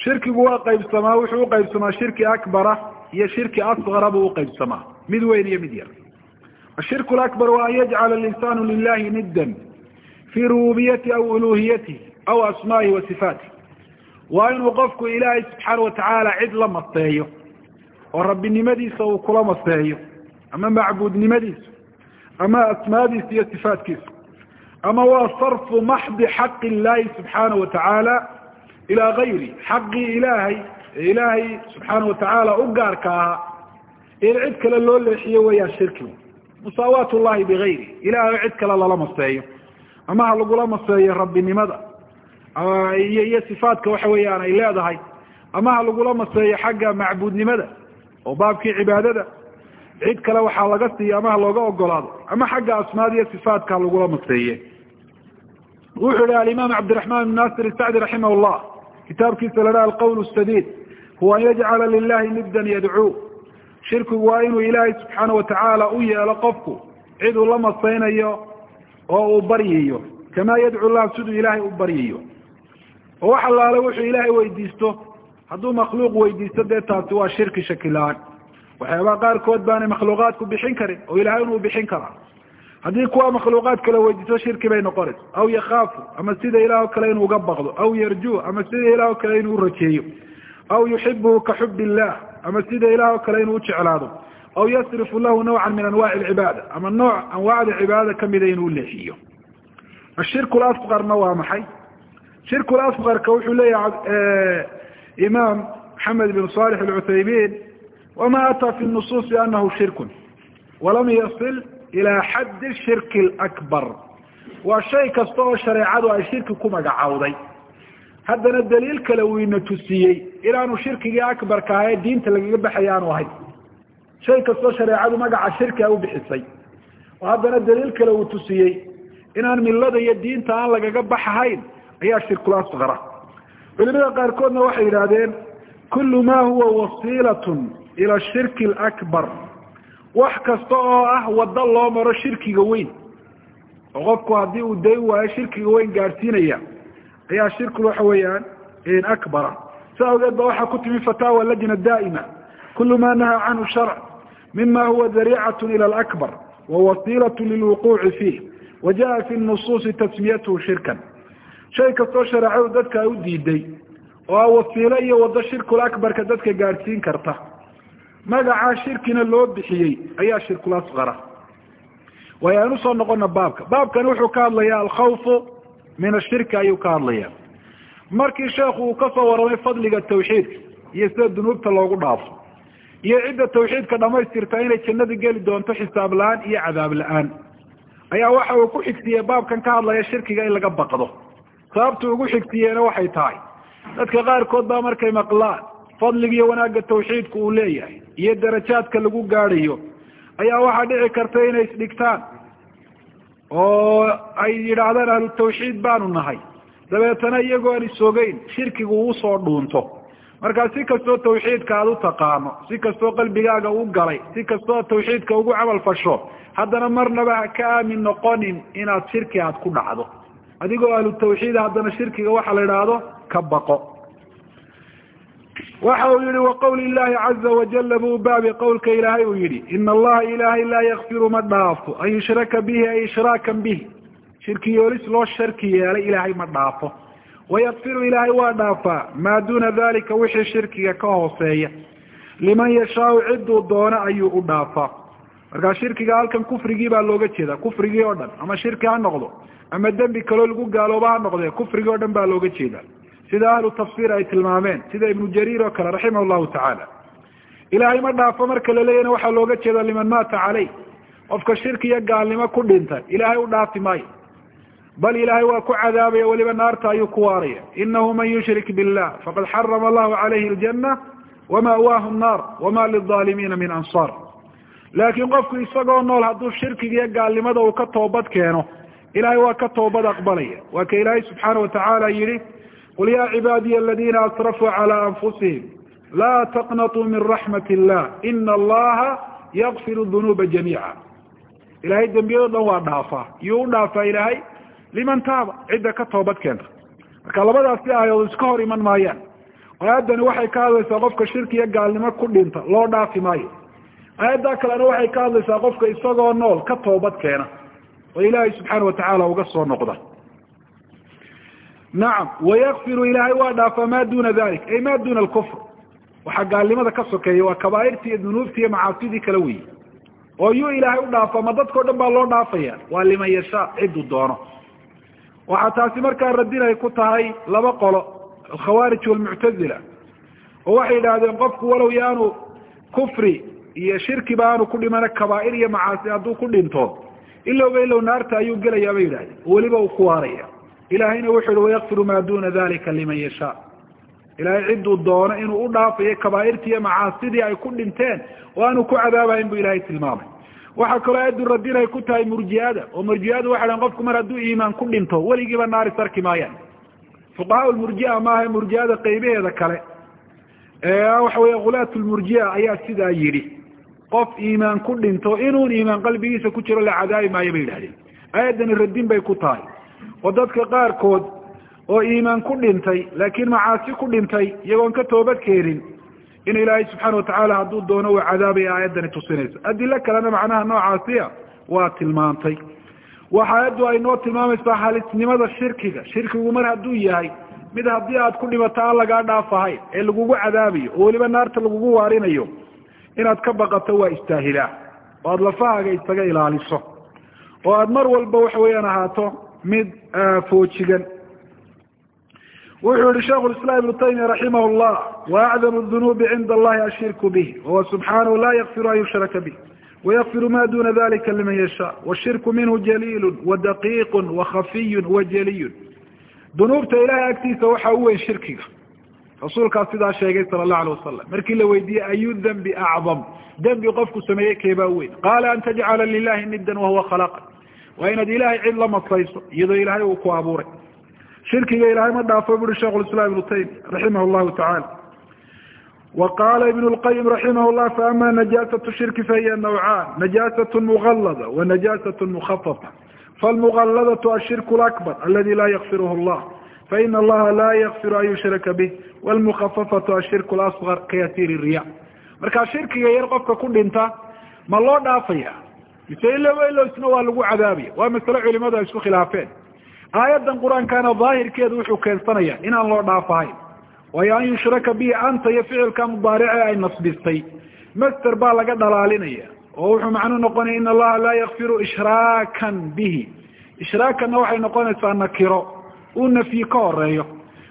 shirkigu waa qaybsamaa wuxuu uqaybsamaa shirki akbara iyo shirki asgara buu uqaybsamaa mid weyn iyo mid yar. Ashirku lakbar waa an yajcala alinsanu lilahi niddan fii rububiyati aw uluhiyatihi aw asmaa'ihi wa sifaatih waa inuu qofku ilaahay subxaana watacaala cid la maseeyo oo rabbinimadiisa uu kula maseeyo ama macbuudnimadiisa ama asmaadiisa iyo sifaatkiisa ama waa sarfu maxdi xaqi illaahi subxaana watacaala ilaa gayri xaqii ilaahay ee ilaahay subxaana watacaala u gaarka ahaa in cid kale loo leexiyo weeyaan shirkigu musaawaat llahi bigayri ilahay cid kale lala maseeyo ama ha lagula maseeyo rabbinimada iyo iyo sifaatka waxa weeyaan ay leedahay ama ha lagula maseeyo xagga macbuudnimada oo baabkii cibaadada cid kale waxaa laga siiya ama ha looga ogolaado ama xagga asmaada iyo sifaatka ha lagula maseeye wuxuu yihi alimaam cabdiraxman bn nasir sacdi raximah llah kitaabkiisa la dhaha alqawl sadiid huwa an yajcala lilahi niddan yadcuu. Shirkigu waa inuu ilaahay subxaana watacaala u yeelo qofku cid uu la masaynayo oo uu baryayo kamaa yadcu lah siduu ilaahay u baryayo oo wax allaale wuxuu ilaahay weydiisto hadduu makhluuq weydiisto dee taasi waa shirki shakilaan waxyaabaha qaarkood baanay makhluuqaadku bixin karin oo ilahay inuu bixin karaa. Haddii kuwa makhluuqaad kale weydiisto shirki bay noqonaysa. Aw yakhaafu ama sida ilaah o kale inuu uga baqdo. Aw yarjuu ama sida ilaah o kale inuu urajeeyo aw yuxibuhu ka xub illah ama sida ilaah o kale inuu ujeclaado aw yasrifu lahu nawcan min anwaci alcibaada ama nooc anwaacda cibaadada kamida inuu leexiyo. Ashirku lasqarna waa maxay? Shirku lasqarka wuxuu leeyahay imaam maxamed bin salix alcuthaymiin wama ataa fi nusuusi anahu shirkun walam yasil ilaa xaddi shirki alakbar waa shay kasta oo shareecadu ay shirki ku magacowday haddana daliil kale uu ina tusiyey inaanu shirkigii akbarka ah ee diinta lagaga baxaya aanu ahayn shay kastoo shareecadu magaca shirki a u bixisay oo haddana daliil kale uu tusiyey inaan millada iyo diinta aan lagaga baxahayn ayaa shirkulasqara culimada qaarkoodna waxay yidhaahdeen kullu ma huwa wasiilatun ila shirki alakbar. Wax kasta oo ah waddo loo maro shirkiga weyn. Oo qofku haddii uu dayn waayo shirkiga weyn gaadhsiinaya ayaa shirku waxa weeyaan akbara si awgeed ba waxaa ku timi fataawa lajna daa'ima. Kulu ma nahaa canhu sharc mima huwa dariicat ila alakbar wawasiilat lilwuquuci fiih wa jaءa fi nusuusi tasmiyatuhu shirkan. Shay kastoo shareecadu dadka ay u diiday oo a wasiilo iyo waddo shirkul akbarka dadka gaadhsiin karta magacaa shirkina loo bixiyey ayaa shirkul asqara waayo aan u soo noqona baabka. Baabkani wuxuu ka hadlaya alkhawfu min ashirki ayuu ka hadlaya markii sheekhu uu ka soo warramay fadliga tawxiidka iyo sida dunuubta loogu dhaafo iyo cidda tawxiidka dhamaystirta inay jannada geli doonto xisaab la'aan iyo cadaab la'aan ayaa waxa uu ku xigsiiyey baabkan ka hadlaya shirkiga in laga baqdo. Sababtu ugu xigsiyeena waxay tahay dadka qaarkood baa markay maqlaan fadliga iyo wanaagga tawxiidku uu leeyahay iyo darajaadka lagu gaadhayo ayaa waxaa dhici karta inay isdhigtaan oo ay yidhaahdaan ahlu tawxiid baanu nahay. Dabeetana iyagoo aan isogeyn shirkigu uusoo dhuunto. Markaa si kastoo tawxiidka aada u taqaano si kastoo qalbigaaga u galay si kastoo tawxiidka ugu camal fasho haddana marnaba ha ka aamin noqonin inaad shirki aad ku dhacdo. Adigoo ahlu tawxiida haddana shirkiga waxaa la idhaahdo ka baqo waxa uu yihi waqawli illahi caza wajala buu baabi qowlka ilaahay uu yihi ina allaha ilaahay laa yakfiru ma dhaafo an yushraka bihi ay ishraakan bihi shirki yoolis loo sharki yeelay ilaahay ma dhaafo. Wayakfiru ilaahay waa dhaafaa maa duuna dalika wixii shirkiga ka hooseeya. Liman yashaau ciduu doono ayuu u dhaafaa. Markaa shirkiga halkan kufrigii baa looga jeeda kufrigii oo dhan ama shirki ha noqdo ama dembi kaloo lagu gaalooba ha noqdee kufrigii oo dhan baa looga jeeda sida ahlu tafsiir ay tilmaameen sida ibnu jariir oo kale raximah llahu tacaala ilaahay ma dhaafo marka laleeyana waxaa looga jeeda liman maata caleyh qofka shirki iyo gaalnimo ku dhinta ilaahay u dhaafi maayo. Bal ilaahay waa ku cadaabaya weliba naarta ayuu ku waaraya. Inahu man yushrik billah faqad xarama allahu calayhi aljana wama'waahu nnaar wama lilaalimiina min ansaar. Laakiin qofku isagoo nool hadduu shirkiga iyo gaalnimada uu ka toobad keeno ilahay waa ka toobad aqbalaya. Waa ka ilaahay subxaana watacaala yihi qul ya cibaadiya aladina asrafuu cala anfusihim laa taqnatuu min raxmat illah ina allaha yakfiru dunuuba jamiica ilahay dembiyado dhan waa dhaafaa yuu u dhaafaa ilaahay liman taaba cidda ka toobad keenta marka labadaasi aayadood iska hor iman maayaan aayaddani waxay ka hadlaysaa qofka shirki iyo gaalnimo ku dhinta loo dhaafi maayo aayaddaa kalena waxay ka hadlaysaa qofka isagoo nool ka toobad keena oo ilaahay subxaana watacaala uga soo noqda nacam wayakfiru ilaahay waa dhaafaa maa duna dalik ay ma duna alkufr. Waxaa gaalnimada ka sokeeya waa kabaairtii iyo dunuubtii iyo macaasidii kala weyi oo yuu ilaahay u dhaafa ma dadkao dhan baa loo dhaafaya? Waa liman yashaa ciduu doono. Waxaa taasi markaa radin ay ku tahay laba qolo alkhawaarij walmuctazila oo waxay yidhaahdeen qofku walow yaanu kufri iyo shirkiba aanu ku dhimana kabaair iyo macaasi hadduu ku dhinto ilowba ilow naarta ayuu gelayaa bay yidhahdeen weliba uu ku waaraya ilaahayna wuxuu yihi wayakfiru maa duna dalika liman yashaa ilaahay cidduu doono inuu u dhaafayo kabaairtii iyo macaasidii ay ku dhinteen oo aanu ku cadaabayn bu ilahay tilmaamay waxaa kaloo aadu radin ay ku tahay murjiada oo murjiadu waxay dhahen qofku mar hadduu iimaan ku dhinto weligiiba naari sarki maayaan fuqahaa lmurjia maaha murjiada qaybaheeda kale waxa wey khulaat ayaa sidaa yidhi qof iimaan ku dhinto inuun iimaan qalbigiisa ku jiro la cadaabi maayo bay yidhahdeen aayaddani radin bay ku tahay oo dadka qaarkood oo iimaan ku dhintay laakiin macaasi ku dhintay iyagoon ka toobad keenin in ilaahay subxaana watacaala hadduu doono uu cadaabaya aayaddani tusinayso. Adilo kalena macnaha noocaasiya waa tilmaantay. Waxa aayaddu ay noo tilmaamaysaa halisnimada shirkiga. Shirkigu mar hadduu yahay mid haddii aad ku dhimato aan lagaa dhaafahayn ee lagugu cadaabayo oo weliba naarta lagugu waarinayo inaad ka baqato waa istaahilaa. Oo aada lafahaaga isaga ilaaliso. Oo aada mar walba waxa weeyaan ahaato mid foojigan. Wuxuu yihi shekhu islam ibnu taymiya raximah llah waacdamu dunuubi cinda allahi ashirku bih wahuwa subxaanahu laa yakfiru an yushraka bih wayakfiru ma duna dalika liman yasha washirku minhu jaliilu wadaqiiqu wakhafiyu wajaliyun dunuubta ilahay agtiisa waxa u weyn shirkiga. Rasuulkaas sidaa sheegay sala allahu alay wasalam markii la weydiiyey ayu dembi acdam dembi qofku sameeye keebaa weyn? Qaala an tajcala lilahi nidan wahuwa khalaqa waa inaad ilahay cid la masayso iyadoo ilahay uu ku abuuray. Shirkiga ilahay ma dhaafo buri shekhu ibnu taymiya raximah llahu tacaala wa qaala ibn lqayim raximah llah faama najaasatu shirki fahiya nawcaan najaasat mugalada wa najaasat mukhafafa falmugaladatu ashirku lakbar aladi laa yakfiruhu llah faina allaha laa yakfiru an yushraka bih wlmukhafafatu ashirku lasqar kayasiir riya. Markaa shirkiga yar qofka ku dhinta ma loo dhaafaya mise ilowsna waa lagu cadaabaya waa masale culimadu ay isku khilaafeen. Aayadan qur'aankana daahirkeedu wuxuu keensanaya inaan loo dhaafahayn waayo an yushraka bihi anta iyo ficilka mubaarice ay nasbistay. Master baa laga dhalaalinaya oo wuxuu macnuu noqonaya in allaha laa yakfiru ishraakan bihi. Ishraakanna waxay noqonaysaa nakiro. Uu nafyi ka horeeyo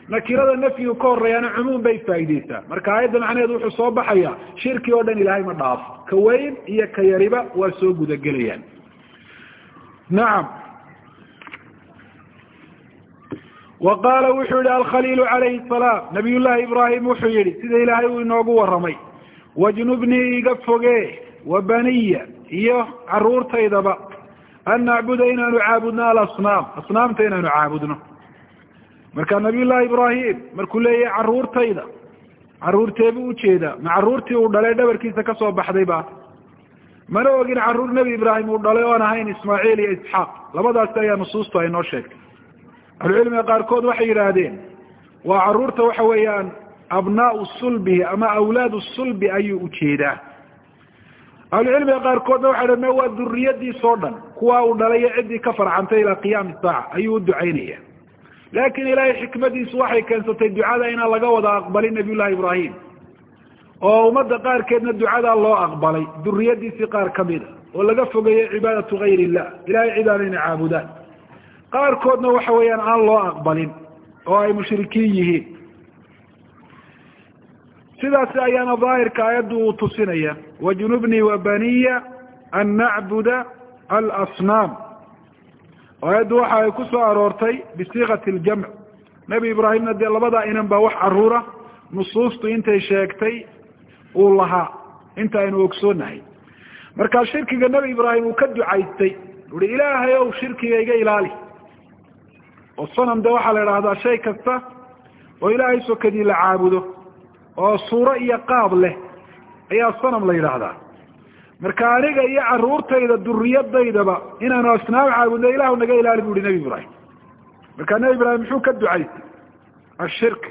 nakirada nafyigu ka horeeyaana cumuum bay faaideysaa marka aayadda macnaheedu wuxuu soo baxaya shirki oo dhan ilaahay ma dhaafo ka weyn iyo ka yariba waa soo gudagelayaan. Nacam wa qaala wuxuu yihi alkhaliilu calayhi salaam. Nabiy llahi ibraahim wuxuu yihi sida ilaahay uu inoogu waramay wajnubnii iga foge wa baniya iyo caruurtaydaba an nacbuda inaanu caabudno alasnaam asnaamta inaanu caabudno. Marka nabiy llahi ibraahim markuu leeyahay caruurtayda caruurteebuu u jeedaa ma caruurtii uu dhalay dhabarkiisa ka soo baxday ba mana ogin carruur nebi ibraahim uu dhalay oon ahayn ismaaciil iyo isxaaq. Labadaasi ayaa nusuustu ay noo sheegtay. Ahlucilmiga qaarkood waxay yidhaahdeen waa carruurta waxa weeyaan abnaau sulbihi ama awlaadu sulbi ayuu u jeedaa ahlucilmiga qaarkoodna waxay dhahn waa duriyadiisoo dhan kuwa uu dhalay iyo ciddii ka farcantay ilaa qiyaami saaca ayuu u ducaynaya laakiin ilaahay xikmadiisu waxay keensatay ducada inaan laga wada aqbalin nabiy llahi ibraahim oo ummadda qaarkeedna ducadaa loo aqbalay duriyadiisii qaar kamida oo laga fogeeyey cibaadatu gayr illah ilahay cid aan inay caabudaan qaarkoodna waxa weeyaan aan loo aqbalin oo ay mushrikiin yihiin sidaasi ayaana daahirka aayaddu uu tusinaya wajnubnii wa baniya an nacbuda alasnaam aayaddu waxa ay ku soo aroortay bisiikati ljamc nebi ibraahimna dee labadaa inan baa wax caruura nusuustu intay sheegtay uu lahaa inta aynu ogsoonahay markaa shirkiga nebi ibraahim uu ka ducaystay uhi ilaahay ow shirkiga iga ilaali. Oo sanam de waxaa la idhaahdaa shay kasta oo ilaahay sokadii la caabudo oo suuro iyo qaab leh ayaa sanam la yidhaahdaa marka aniga iyo caruurtayda duriyadaydaba inaanu asnaam caabudno ilahu naga ilaali bu uhi nebi ibraahim. Marka nebi ibraahim muxuu ka ducaystay ashirk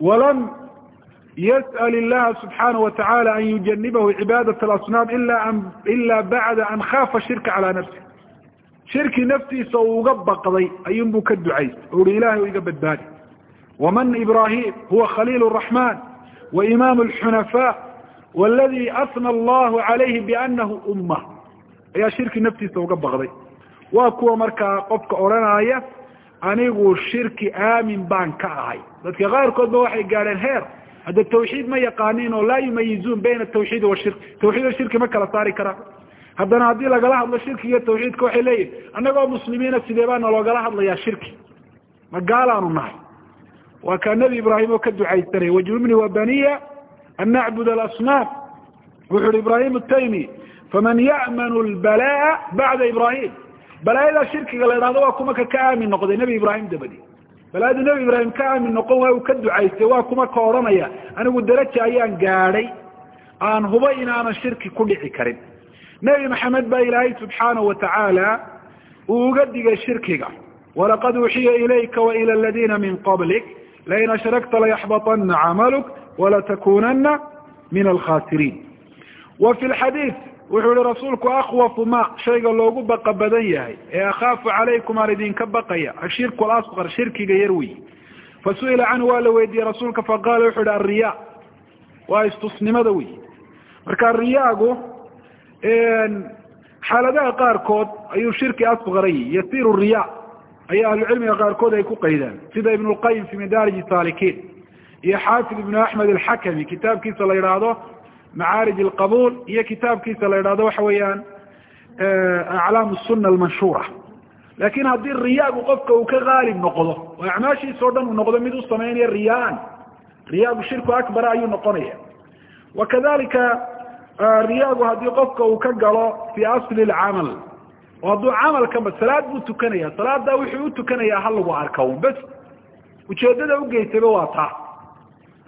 walam yas'al illaha subxaana watacaala an yujanibahu cibaadat alasnaam ila bacda an khaafa shirka calaa nafsi shirki naftiisa uu uga baqday ayuunbuu ka ducaystay o uhi ilahay iga badbaadi. Waman ibrahim huwa khaliil raxman wa imaam alxunafa wladi asna allahu calayhi bianahu umma ayaa shirki naftiisa uga baqday waa kuwa markaa qofka odhanaya anigu shirki aamin baan ka ahay dadka qaarkood ba waxay gaadheen heer hadda tawxiid ma yaqaanin oo laa yumayizuun bayna tawxiidi washirk tawxiid shirki ma kala saari karaan haddana haddii lagala hadlo shirki iyo tawxiidka waxay leeyihiin annagoo muslimiina sidee baa naloogala hadlayaa shirki ma gaalaanu nahay waa kaa nebi ibraahim oo ka ducaysanaya wajnubni wa baniya an nacbud alasnaam wuxu uhi ibrahim taymi faman ya'manu lbalaa bacda ibrahim balaayadaa shirkiga la idhahdo waa kuma ka ka aamin noqday nebi ibraahim dabadi balaayada nebi ibraahim ka aamin noqon waa uu ka ducaystay waa kuma ka odhanaya anigu daraja ayaan gaadhay aan huba inaanan shirki ku dhici karin nebi maxamed baa ilaahay subxaanahu watacaala uu uga digay shirkiga walaqad uuxiya walatakunana min alkhasiriin wa fi lxadiid wuxuu yihi rasuulku akhwafu ma shayga loogu baqa badan yahay ee akhaafu calaykum idinka baqaya ashirku alasqar shirkiga yar wey fasu'ila canhu waa la weydiiyey rasuulka faqala wuxu yihi alriya waa istusnimada wey marka riyaagu xaaladaha qaarkood ayuu shirki asqaray yasiru riya ayaa ahlucilmiga qaarkood ay ku qaydaan sida ibn fi madaarij saalikiin iyo xaafid ibnu axmed alxakami kitaabkiisa la yidhaahdo macaarij alqabuul iyo kitaabkiisa la yidhahdo waxa weeyaan aclaam suna almanshuura. Laakin haddii riyaagu qofka uu ka haalib noqdo oo acmaashiisa o dhan uu noqdo mid u samaynaya riyaan riyaagu shirku akbara ayuu noqonaya wakadalika riyaagu haddii qofka uu ka galo fi asli lcamal oo hadduu camalkaba salaad buu tukanaya. Salaada wuxuu u tukanayaa ha lagu arka un bes ujeedada ugeysayba waa taa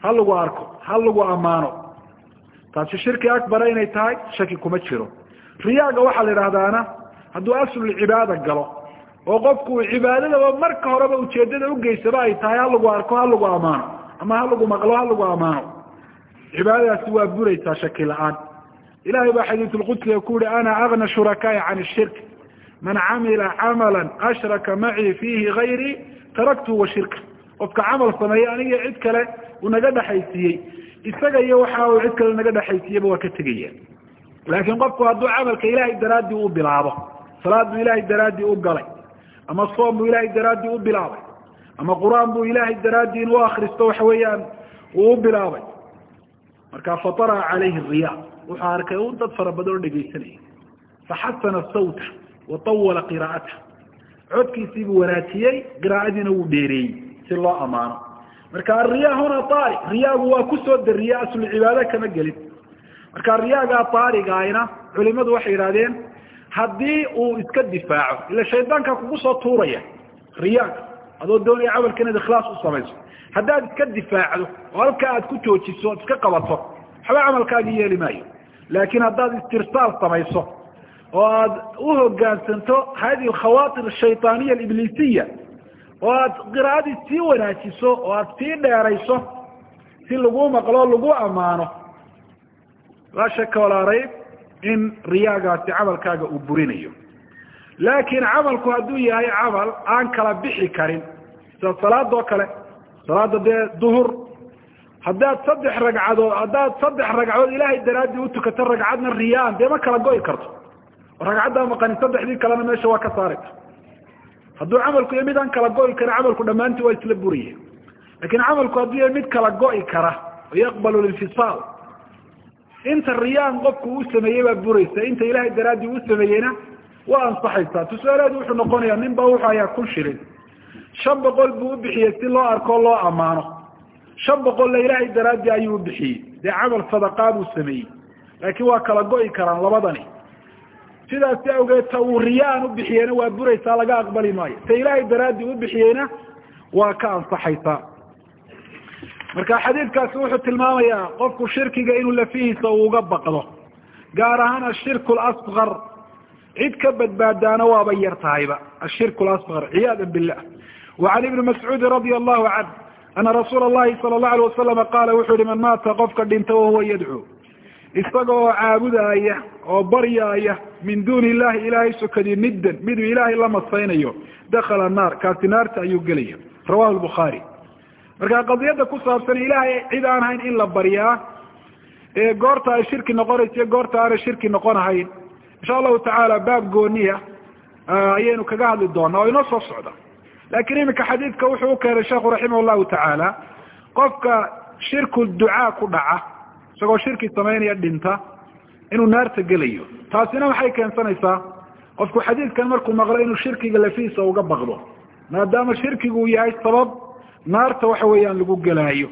ha lagu arko ha lagu ammaano. Taasi shirki akbara inay tahay shaki kuma jiro. Riyaaga waxaa la idhahdaana hadduu aslulcibaada galo oo qofku cibaadadaba marka horeba ujeedada ugeysaba ay tahay ha lagu arko ha lagu ammaano ama ha lagu maqlo ha lagu ammaano. Cibaadadaasi waa buraysaa shaki la'aan. Ilahay baa xadiisulqudsiga ku yihi ana agna shurakaai can shirk. Man camila camala ashraka macii fiihi gayrii taraktuhu wa shirka qofka camal sameeye aniga cid kale uu naga dhexaysiiyey isaga iyo waxa uu cid kale naga dhexaysiiyeba waa ka tegaya laakiin qofku hadduu camalka ilahay daraaddii u bilaabo salaad buu ilahay daraaddii u galay ama soom buu ilahay daraaddii u bilaabay ama qur'aan buu ilahay daraaddii inuu akristo waxa weeyaan uu u bilaabay. Marka fatara calayhi riya wuxuu arkay dad fara badan oo dhegaysanaya faxasana sawta wa tawala qiraa'ata codkiisiibuu wanaajiyey qiraa'adiina wuu dheereeyey si loo ammaano marka ariya huna aari riyaagu waa ku soo dariye aslu cibaado kama gelin. Marka riyaaga aarigaayna culimadu waxay yidhahdeen haddii uu iska difaaco ila shaydaanka kugu soo tuuraya riyaaga adoo doonaya camalka inaad ikhlaas u samayso haddaad iska difaacdo oo halkaa aad ku joojiso oad iska qabato waxba camalkaagi yeeli maayo. Laakiin haddaad istirsaal samayso oo aad u hogaansanto hadihi alkhawaatir ashayطaaniya alibliisiya oo aad qiraa'adii sii wanaajiso oo aad sii dheerayso si lagu maqlo lagu ammaano. Laa shaka walaa rayb in riyaagaasi camalkaaga uu burinayo. Laakiin camalku hadduu yahay camal aan kala bixi karin sida salaadoo kale salaada dee duhur. Haddaad saddex ragcadood haddaad saddex ragcadood ilaahay daraaddii utukato ragcadna riyaan dee ma kala go'i karto. Ragcaddaa maqanin saddexdii kalena meesha waa ka saaraysa hadduu camalku yahay mid aan kala go'i karin camalku dhammaantii waa isla buriye. Lakin camalku hadduu yahay mid kala go'i kara oo yaqbalu linfisaal inta riyaan qofku uu sameeyey baa buraysa inta ilaahay daraaddii uu sameeyeyna waa ansaxaysaa. Tusaaleedu wuxuu noqonayaa nin baa wuxuu hayaa kun shilin shan boqol buu u bixiyey si loo arko loo ammaano. Shan boqolla ilaahay daraaddii ayuu u bixiyey. Dee camal sadaqaa buu sameeyey. Laakiin waa kala go'i karaan labadani sidaasi awgeed ta uu riyaan u bixiyeyna waa buraysaa laga aqbali maayo. Ta ilaahay daraaddii u bixiyeyna waa ka ansaxaysaa marka xadiidkaasi wuxuu tilmaamayaa qofku shirkiga inuu lafihiisa uu uga baqdo gaar ahaan ashirku lasqar cid ka badbaadaana waaba yar tahayba ashirku lasqar ciyaada billah. Wacan ibni mascuudi radia allahu canh ana rasuula allahi sala allahu alay wasalama qaala wuxuu yihi man maata qofka dhinta wahuwa yadcuu isaga oo caabudaaya oo baryaaya min duuni illahi ilaahay sokadii niddan miduu ilaahay la masaynayo dakhala naar kaasi naarta ayuu gelaya. Rawahu lbukhaari marka qadiyadda ku saabsan ilaahay cid aan hayn in la baryaa ee goorta ay shirki noqonayso iyo goorta aanay shirki noqonahayn insha allahu tacaala baab gooniya ayaynu kaga hadli doonaa oo inoo soo socda. Lakin iminka xadiidka wuxuu u keenay sheekhu raximah llahu tacaala qofka shirku ducaa ku dhaca isagoo shirki samaynaya dhinta inuu naarta gelayo. Taasina maxay keensanaysaa qofku xadiidkan markuu maqlo inuu shirkiga lafiisa uga baqdo. Maadaama shirkigu yahay sabab naarta waxa weeyaan lagu gelaayo.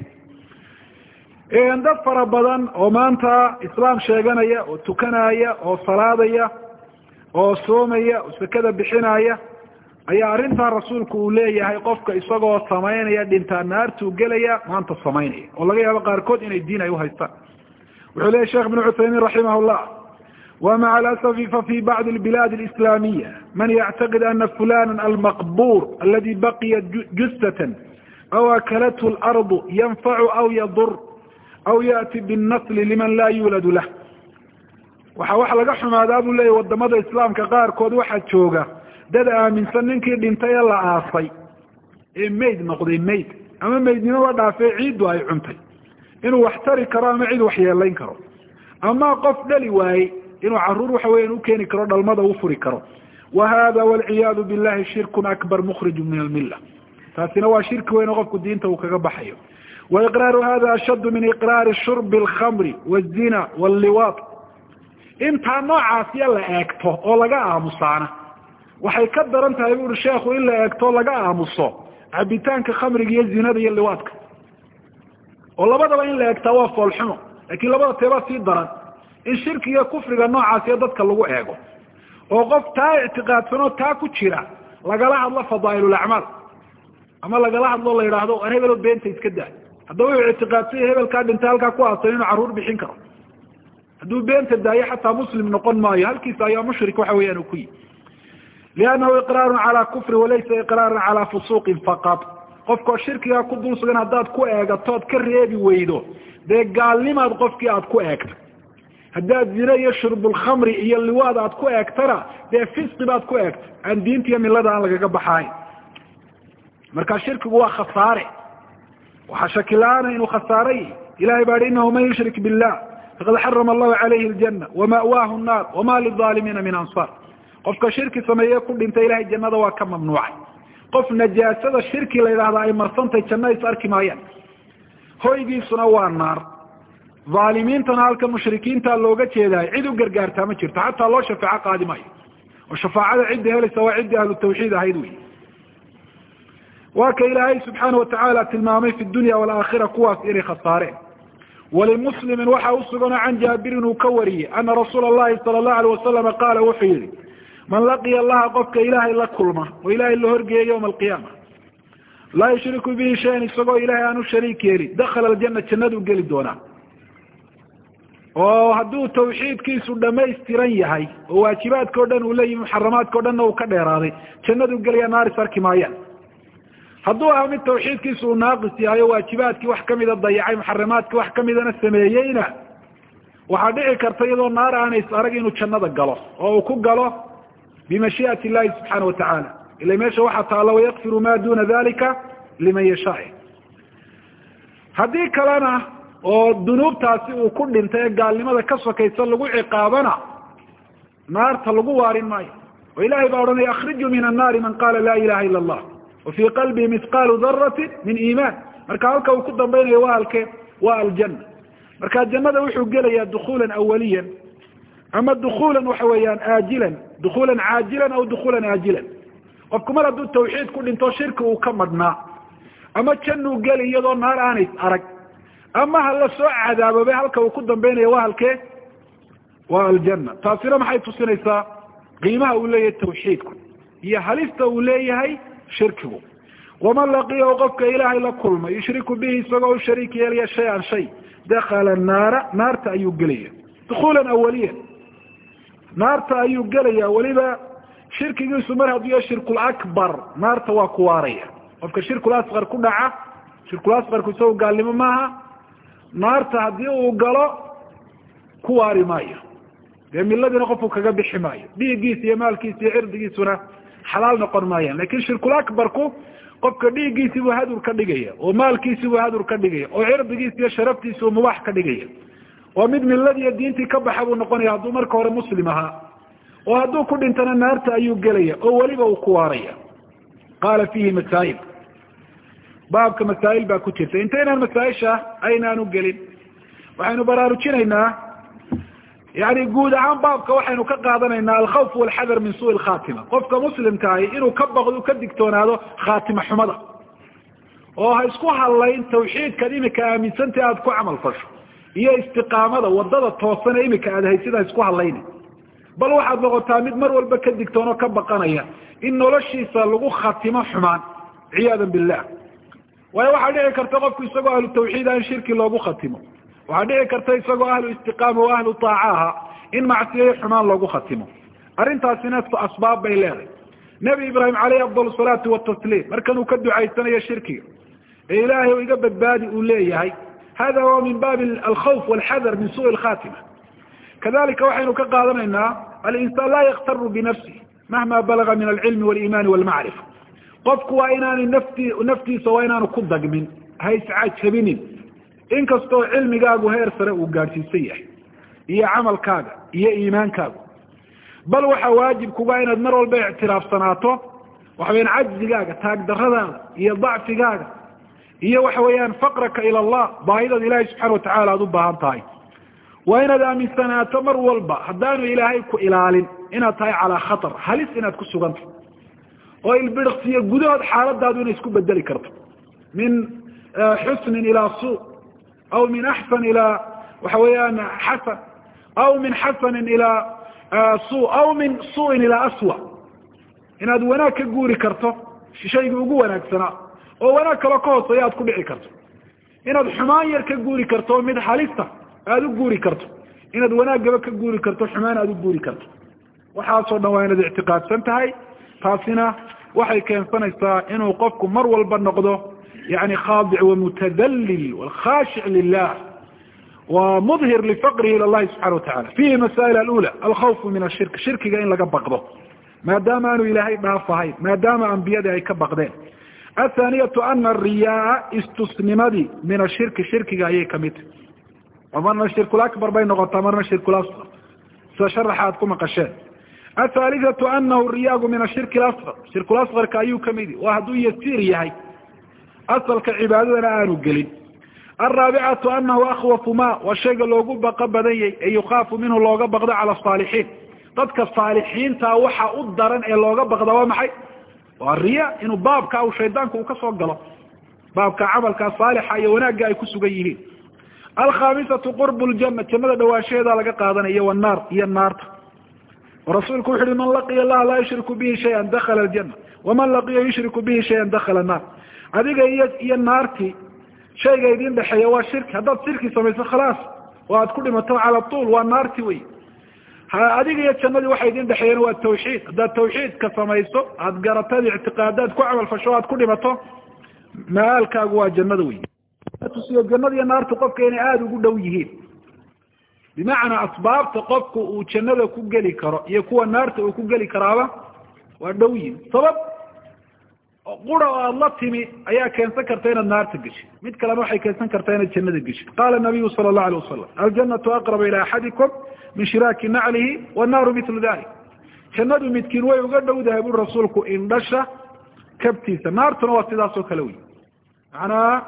Dad fara badan oo maanta islaam sheeganaya oo tukanaya oo salaadaya oo soomaya oo sekada bixinaya ayaa arrintaa rasuulku uu leeyahay qofka isagoo samaynaya dhintaa naartuu gelaya maanta samaynaya. Oo laga yaabo qaarkood inay diin ay uhaystaan wuxuu leyahy sheekh ibn cuthaymiin raximah llah wa maca alasafi fafi bacdi albilaad alislaamiya man yactaqid ana fulana almaqbur aladi baqiya justatan aw akalathu lardu yanfacu aw yadur aw yati binnasli liman laa yuuladu lah waxa waxa laga xumaadaa buu leyahy waddamada islaamka qaarkood waxaa jooga dad aaminsan ninkii dhintay ee la aasay ee mayd noqday mayd ama maydnimoba dhaafee ciiddu ay cuntay inuu wax tari karo ama cid wax yeelayn karo. Ama qof dhali waayey inuu carruur waxa weyan ukeeni karo dhalmada u furi karo. Wa hada walciyaadu billahi shirkun akbar mukhriju min almilla taasina waa shirki weyn oo qofku diinta uu kaga baxayo. Wa iqraaru hada ashaddu min iqraari shurbi alkhamri wazina walliwaat intaa noocaasiya la eegto oo laga aamusaana. Waxay ka daran tahay buuri sheekhu in la eegto laga aamuso cabitaanka khamriga iyo zinada iyo liwaadka oo labadaba in la eegtaa waa foolxumo laakiin labada teebaa sii daran. In shirkiga kufriga noocaasiyo dadka lagu eego oo qof taa ictiqaadsanoo taa ku jira lagala hadlo fadaa'ilulacmaal ama lagala hadlo la yidhaahdo war hebelo beenta iska daa. Haddaba wuxuu ictiqaadsanya hebelkaa dhintay halkaa ku aasan inuu carruur bixin karo. Hadduu beenta daayo xataa muslim noqon maayo halkiisa ayaa mushrik waxa weeyaan uu ku yihi liannahu iqraarun calaa kufri walaysa iqraarun calaa fusuuqin faqad qofkoo shirkigaa ku dul haddaad ku eegato ood ka reebi weydo dee gaalnimaad qofkii aad ku eegto haddaad zine iyo shurbulkhamri iyo liwaad aad ku eegtana dee fisqi baad ku eegto aan diinta iyo milada aan lagaga baxayn marka shirkigu waa khasaare. Waxaa shakila-aana inuu khasaaray ilahay baa hi inahu man yushrik billah faqad xarama allahu calayhi ljana wama'waahu nnaar wama lilaalimiina min ansaar. Qofka shirki sameeye ku dhintay ilahay jannada waa ka mamnuucay qof najaasada shirki la yidhahda ay marsantay janna is arki maayaan. Hoygiisuna waa naar. Aalimiintana halka mushrikiinta looga jeedaay cid u gargaartaa ma jirto xataa loo shafeeco qaadi maayo. Oo shafaacada cidda helaysa waa ciddii ahlu tawxiid ahayd wey waa ka ilaahay subxaana watacaala tilmaamay fi dunya walaakhira kuwaas inay khasaareen. Walimuslimin waxa usuganoo can jaabirin uu ka wariyey ana rasuula allahi sala allahu alayh wasalama qaala wuxuu yihi man laqiya allaha qofka ilaahay la kulma oo ilaahay la horgeeya yowma alqiyaama laa yushriku bihi shayan isagoo ilahay aan u shariik yeelin dakhala aljana jannadu geli doonaa oo hadduu tawxiidkiisu dhamaystiran yahay oo waajibaadka o dhan uu leeyihi muxaramaadka o dhanna uu ka dheeraaday jannadu gelaya naaris arki maayaan. Hadduu aha mid tawxiidkiisu uu naaqis yahay oo waajibaadkii wax kamida dayacay muxaramaadkii wax kamidana sameeyeyna waxaa dhici karta iyadoo naar aanay arag inuu jannada galo oo uu ku galo bimashiiati illahi subxaana watacaala ila meesha waxaa taalla wayakfiru ma duna dalika liman yashaa haddii kalena oo dunuubtaasi uu ku dhintay ee gaalnimada ka sokaysa lagu ciqaabana naarta lagu waarin maayo oo ilahay baa odhanaya akrijuu min annaari man qala la ilaha ila allah wa fii qalbihi mihqaalu darati min iimaan marka halka uu ku dambaynayo waa halke waa aljanna marka jannada wuxuu gelayaa dukuulan awaliyan ama dukuulan waxa weeyaan aajilan. Dukuulan caajilan aw dukuulan aajilan. Qofku mar hadduu tawxiid ku dhinto shirki uu ka madhnaa. Ama jannuu geli iyadoo naar aanay arag. Ama ha la soo cadaabobe halka uu ku dambeynaya waa halkee? Waa aljanna. Taasina maxay tusinaysaa? Qiimaha uu leeyahay tawxiidku. Iyo halista uu leeyahay shirkigu. Waman laqiyahu qofka ilaahay la kulmay yushriku bihi isagoo u shariik yeelaya shay-an shay dakala naara naarta ayuu gelaya dukuulan awaliyan naarta ayuu gelaya weliba shirkigiisu mar hadduu yahay shirkul akbar naarta waa ku waaraya. Qofka shirkul asqar ku dhaca shirkul asqarku isago gaalnimo maaha naarta haddii uu galo ku waari maayo. Dee miladiina qofku kaga bixi maayo. Dhiiggiisa iyo maalkiisa iyo cirdigiisuna xalaal noqon maayaan laakiin shirkul akbarku qofka dhiiggiisii buu hadur ka dhigaya oo maalkiisii buu hadur ka dhigaya oo cirdigiisi iyo sharaftiisi uu mubaax ka dhigaya oo mid milladii iyo diintii ka baxa buu noqonaya hadduu marka hore muslim ahaa oo hadduu ku dhintana naarta ayuu gelaya oo weliba uu ku waaraya. Qaala fiihi masaa'il baabka masaa'il baa ku jirta. Intaynaan masaaisha aynaanu gelin waxaynu baraarujinaynaa yani guud ahaan baabka waxaynu ka qaadanaynaa alkhawf walxadar min suui lkhatima qofka muslimkaahi inuu ka baqdo ka digtoonaado khaatima xumada oo ha isku hadlayn tawxiidkaad imika aaminsantay aada ku camal fasho iyo istiqaamada waddada toosan ee imika aad haysid ha isku hadlayna bal waxaad noqotaa mid mar walba ka digtoon oo ka baqanaya in noloshiisa lagu khatimo xumaan ciyaada billah. Waayo waxaa dhici karta qofku isagoo ahlu tawxiid ah in shirki loogu khatimo. Waxaa dhici karta isagoo ahlu istiqaama o ahlu taaca aha in macsiyayo xumaan loogu khatimo. Arrintaasina asbaab bay leedahay. Nebi ibraahim caleyhi afdal salaatu watasliim markan uu ka ducaysanayo shirkiga ee ilaahay iga badbaadi uu leeyahay hada huwa min baabi alkhawf walxadar min suui lkhatima kadalika waxaynu ka qaadanaynaa alinsaan laa yaktaru binafsih mahma balaga min alcilmi waliimani walmacrifa qofku waa inaanay nafti naftiisa waa inaanu ku dagmin ha iscajabinin inkastoo cilmigaagu heer sare uu gaadhsiisan yahay iyo camalkaaga iyo iimaankaagu bal waxaa waajib kuga inaad mar walba ictiraafsanaato waxa weyaan cajzigaaga taagdaradaada iyo dacfigaaga iyo waxa weeyaan faqraka ila allah baahidaad ilaahay subxana watacala aada u baahan tahay. Waa inaad aaminsanaato mar walba haddaanu ilaahay ku ilaalin inaad tahay calaa khatar halis inaad ku suganta. Oo ilbiriqsiyo gudahood xaaladaadu inay isku bedeli karto. Min xusnin ilaa suu aw min axsan ilaa waxa weeyaan xasan aw min xasanin ilaa su aw min suuin ilaa aswa. Inaad wanaag ka guuri karto shaygii ugu wanaagsanaa oo wanaag kaloo ka hooseeya aad ku dhici karto. Inaad xumaan yar ka guuri karto mid halista aada u guuri karto. Inaad wanaaggaba ka guuri karto xumaan aada u guuri karto. Waxaasoo dhan waa inaad ictiqaadsan tahay. Taasina waxay keensanaysaa inuu qofku mar walba noqdo yani khaadic wamutadallil wkhaashic lilah wmudhir lifaqrihi ila llahi subxana watacala fihi masail alula alkhawfu min ashirk shirkiga in laga baqdo. Maadaama aanu ilaahay dhaaf ahayn maadaama ambiyadii ay ka baqdeen athaaniyatu ana ariyaa istusnimadii min ashirki shirkiga ayay ka mid tahy marna shirkulakbar bay noqotaa marna shirkulasqar sida sharaxa aad ku maqasheen athaalithatu anahu riyaagu min ashirki lasqar shirkulasqarka ayuu ka mid yahy waa hadduu yasiir yahay asalka cibaadadana aanu gelin alraabicatu anahu akhwafu ma waa shayga loogu baqa badan yahy ee yukhaafu minhu looga baqdo cala asaalixiin dadka saalixiinta waxa u daran ee looga baqda waa maxay waa riya inuu baabka u shaydaanku uu ka soo galo. Baabka camalka saalixa iyo wanaagga ay ku sugan yihiin. Alkhamisatu qurbu ljana jannada dhawaashaheeda laga qaadanaya wanaar iyo naarta. Rasuulku wuxu uhi man laqiya allaha laa yushriku bihi shayan dakhala aljana waman laqiya yushriku bihi shayan dakhala naar. Adiga iyo iyo naartii shayga idin dhexeeya waa shirki. Haddaad shirki samayso khalaas oo aad ku dhimato cala tuul waa naarti wey adiga iyo jannadii waxa idin dhexeeyana waa tawxiid. Haddaad tawxiidka samayso aad garatad ictiqaadaad ku camal fasho aad ku dhimato ma-aalkaagu waa jannada wey tusiyo jannada iyo naartu qofka inay aada ugu dhow yihiin. Bimacnaa asbaabta qofku uu jannada ku geli karo iyo kuwa naarta uu ku geli karaaba waa dhow yihiin sabab qura oo aada la timi ayaa keensan karta inaad naarta geshid mid kalena waxay keensan kartaa inaad jannada geshid qaala nabiyu sala allahu alay wasalam aljanatu aqraba ila axadikum min shiraaki naclihi wannaaru mitlu dalik jannadu midkiin way uga dhowdahay buri rasuulku indhasha kabtiisa. Naartuna waa sidaas oo kale wey macnaa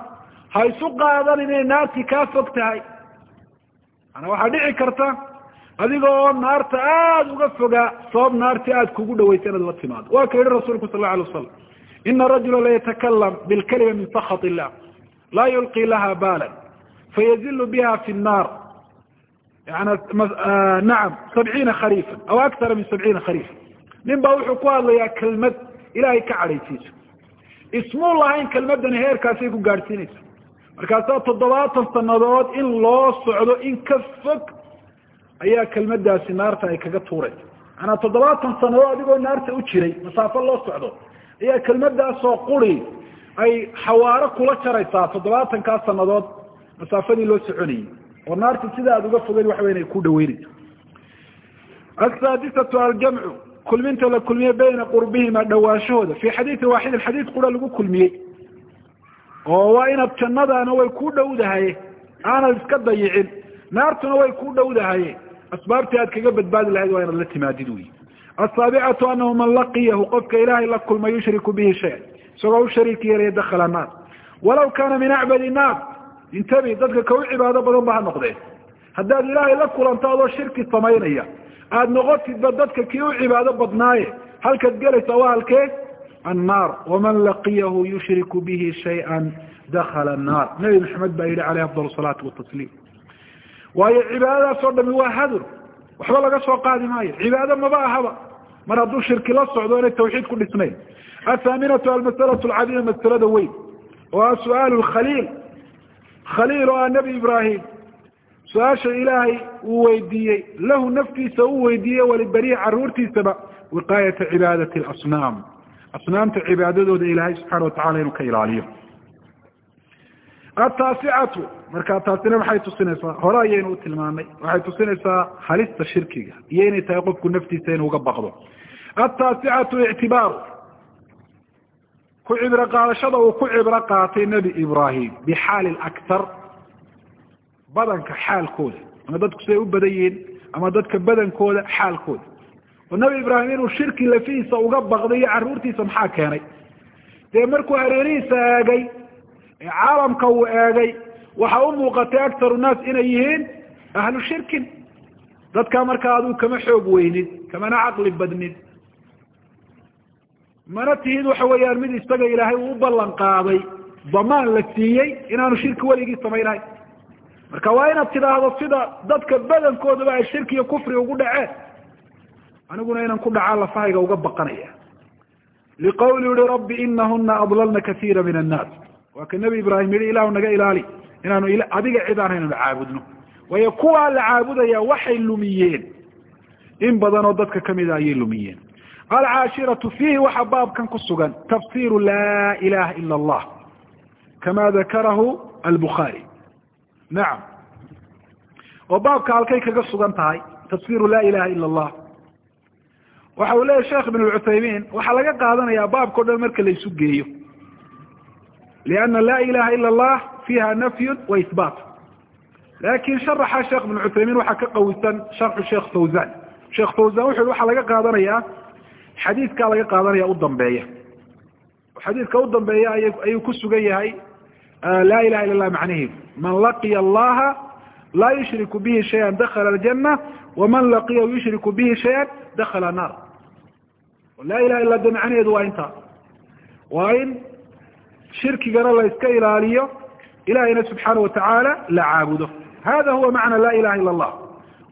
ha isu qaadan inay naartii kaa fog tahay. Manaa waxaa dhici karta adiga oo naarta aada uga fogaa sabab naartii aada kugu dhawaysa inaad la timaado. Waa ka yihi rasuulku sal la alay wasalam ina rajula layatakalam bilkalima min sakhat illah laa yulqi laha balan fayazilu biha fi nnar yani nacam sabciina khariifa aw akara min sabciina khariifa nin baa wuxuu ku hadlayaa kelmad ilahay ka cadhaysiisa ismuu lahayn kelmadani heerkaasay ku gaadhsiinaysa markaasaa toddobaatan sanadood in loo socdo in ka fog ayaa kelmadaasi naarta ay kaga tuuraysa maanaa toddobaatan sanadood adigoo naarta u jiray masaafo loo socdo ayaa kelmadaasoo quri ay xawaaro kula jaraysaa toddobaatankaa sanadood masaafadii loo soconayay oo naarta sida aada uga fogeyn waxa weyn ay ku dhaweynayso asaadisatu aljamcu kulminta la kulmiye bayna qurbihima dhawaanshahooda fi xadiidin waaxidin xadiid qura lagu kulmiyey. Oo waa inaad jannadaana way ku dhowdahaye aanad iska dayicin. Naartuna way ku dhowdahaye asbaabtii aad kaga badbaadi lahayd waa inaad la timaadid wey asaabicatu anahu man laqiyahu qofka ilaahay la kulma yushriku bihi shaya isagoo u shariik yeelaya dakhala naar. Walaw kaana min acbadi naar intabi dadka ka u cibaado badan ba ha noqdeen haddaad ilaahay la kulanto adoo shirki samaynaya aada noqotidba dadka kii u cibaado badnaaye halkaad gelaysa waa halkee? Annaar. Waman laqiyahu yushriku bihi shayئa dakhala annaar. Nebi maxamed baa yihi caleyh afdal salaatu watasliim waayo cibaadadaas dhami waa hadur. Waxba laga soo qaadi maayo. Cibaado maba ahaba. Mar hadduu shirki la socdo inay tawxiid ku dhisnayn. Athaaminatu almasalatu alcadiima masalada weyn. Oo ah su'aalu khaliil khaliil oo ah nebi ibraahim. Su'aasha ilaahay uu weydiiyey lahu naftiisa uu weydiiyey walibanihi caruurtiisaba wiqaayata cibaadati alasnaam. Asnaamta cibaadadooda ilaahay subxana watacala inuu ka ilaaliyo. Ataasicatu marka taasina maxay tusinaysaa hore ayaynu u tilmaanay waxay tusinaysaa halista shirkiga iyo inay tahay qofku naftiisa inuu uga baqdo. Ataasicatu ictibaaru ku cibro qaadashada uu ku cibro qaatay nebi ibraahim bixaali laktar badanka xaalkooda ama dadku siday u badan yihiin ama dadka badankooda xaalkooda. Oo nebi ibraahim inuu shirki lafihiisa uga baqday iyo caruurtiisa maxaa keenay? Dee markuu hareerihiisa eegay ee caalamka uu eegay waxa u muuqatay aktaru naas inay yihiin ahlu shirkin. Dadkaa markaa aduu kama xoog weynid kamana caqli badnid mana tihid waxa weeyaan mid isaga ilaahay uu u ballan qaaday damaan la siiyey inaanu shirki weligii samaynahay marka waa inaad tidhaahdo sida dadka badankoodaba ay shirki iyo kufri ugu dhaceen aniguna inaan ku dhacaa lafahayga uga baqanaya. Liqawli uhi rabbi inahuna adlalna kaiira min annaas. Waa ka nebi ibraahim yihi ilahu naga ilaali inaanu adiga cid aan inanu caabudno. Waayo kuwaa la caabudaya waxay lumiyeen. In badan oo dadka kamida ayay lumiyeen alcaashiratu fiihi waxaa baabkan ku sugan tafsiru laa ilaha ila allah kama dakarahu albukhaari nacam oo baabka halkay kaga sugan tahay tafsiru laa ilaha ila allah waxa uu leyahy sheekh ibn cuthaymiin waxaa laga qaadanaya baabka o dhan marka la geeyo liana laa ilaha ila allah fiiha nafyun wa ihbaat laakiin sharaxa sheekh ibn cuthaymiin waxaa ka qawisan sharxu sheekh fawzan sheekh fawzan wuxu yhi waxaa laga qaadanayaa xadiidkaa laga qaadanaya u dambeeya. Xadiidka u dambeeya ay ayuu ku sugan yahay laa ilaha illa lah macnaheedu. Man laqiya allaha laa yushriku bihi shaya dakala aljana waman laqiyahu yushriku bihi shayan dakala naar laa ilaha illa de macnaheedu waa intaa waa in shirkigana la iska ilaaliyo ilahayna subxaana watacaala la caabudo. Hada huwa macna laa ilaha illa allah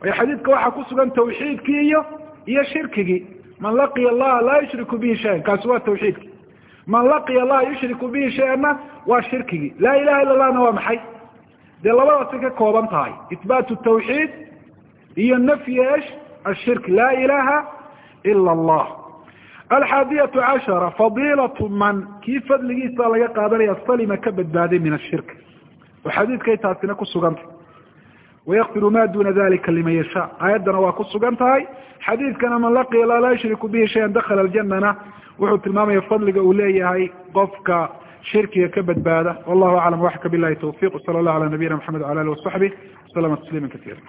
waayo xadiidka waxaa ku sugan tawxiidkii iyo iyo shirkigii man laqiya allaha laa yushriku bihi shayan. Kaasi waa tawxiidki man laqiya allaha yushriku bihi shayanna waa shirkigii laa ilaha illa allahna waa maxay? Dee labadaasay ka kooban tahay. Ihbaatu tawxiid iyo nafyi esh ashirk laa ilaha ila allah alxaadiyatu cashara fadiilatu man. Kii fadligiisa laga qaadanaya salima ka badbaaday min ashirk oo xadiidkay taasina ku sugantay wayakfiru ma duna dalika liman yasha aayaddana waa ku sugan tahay xadiidkana man laqiya la laa yushriku bihi shayan dakhala aljanana wuxuu tilmaamaya fadliga uu leeyahay qofka shirkiga ka badbaada wallahu aclam waxka bilahi tawfiq sala allah ala nabiyina mxamed wala alih wasaxbih waslama tasliima kasiira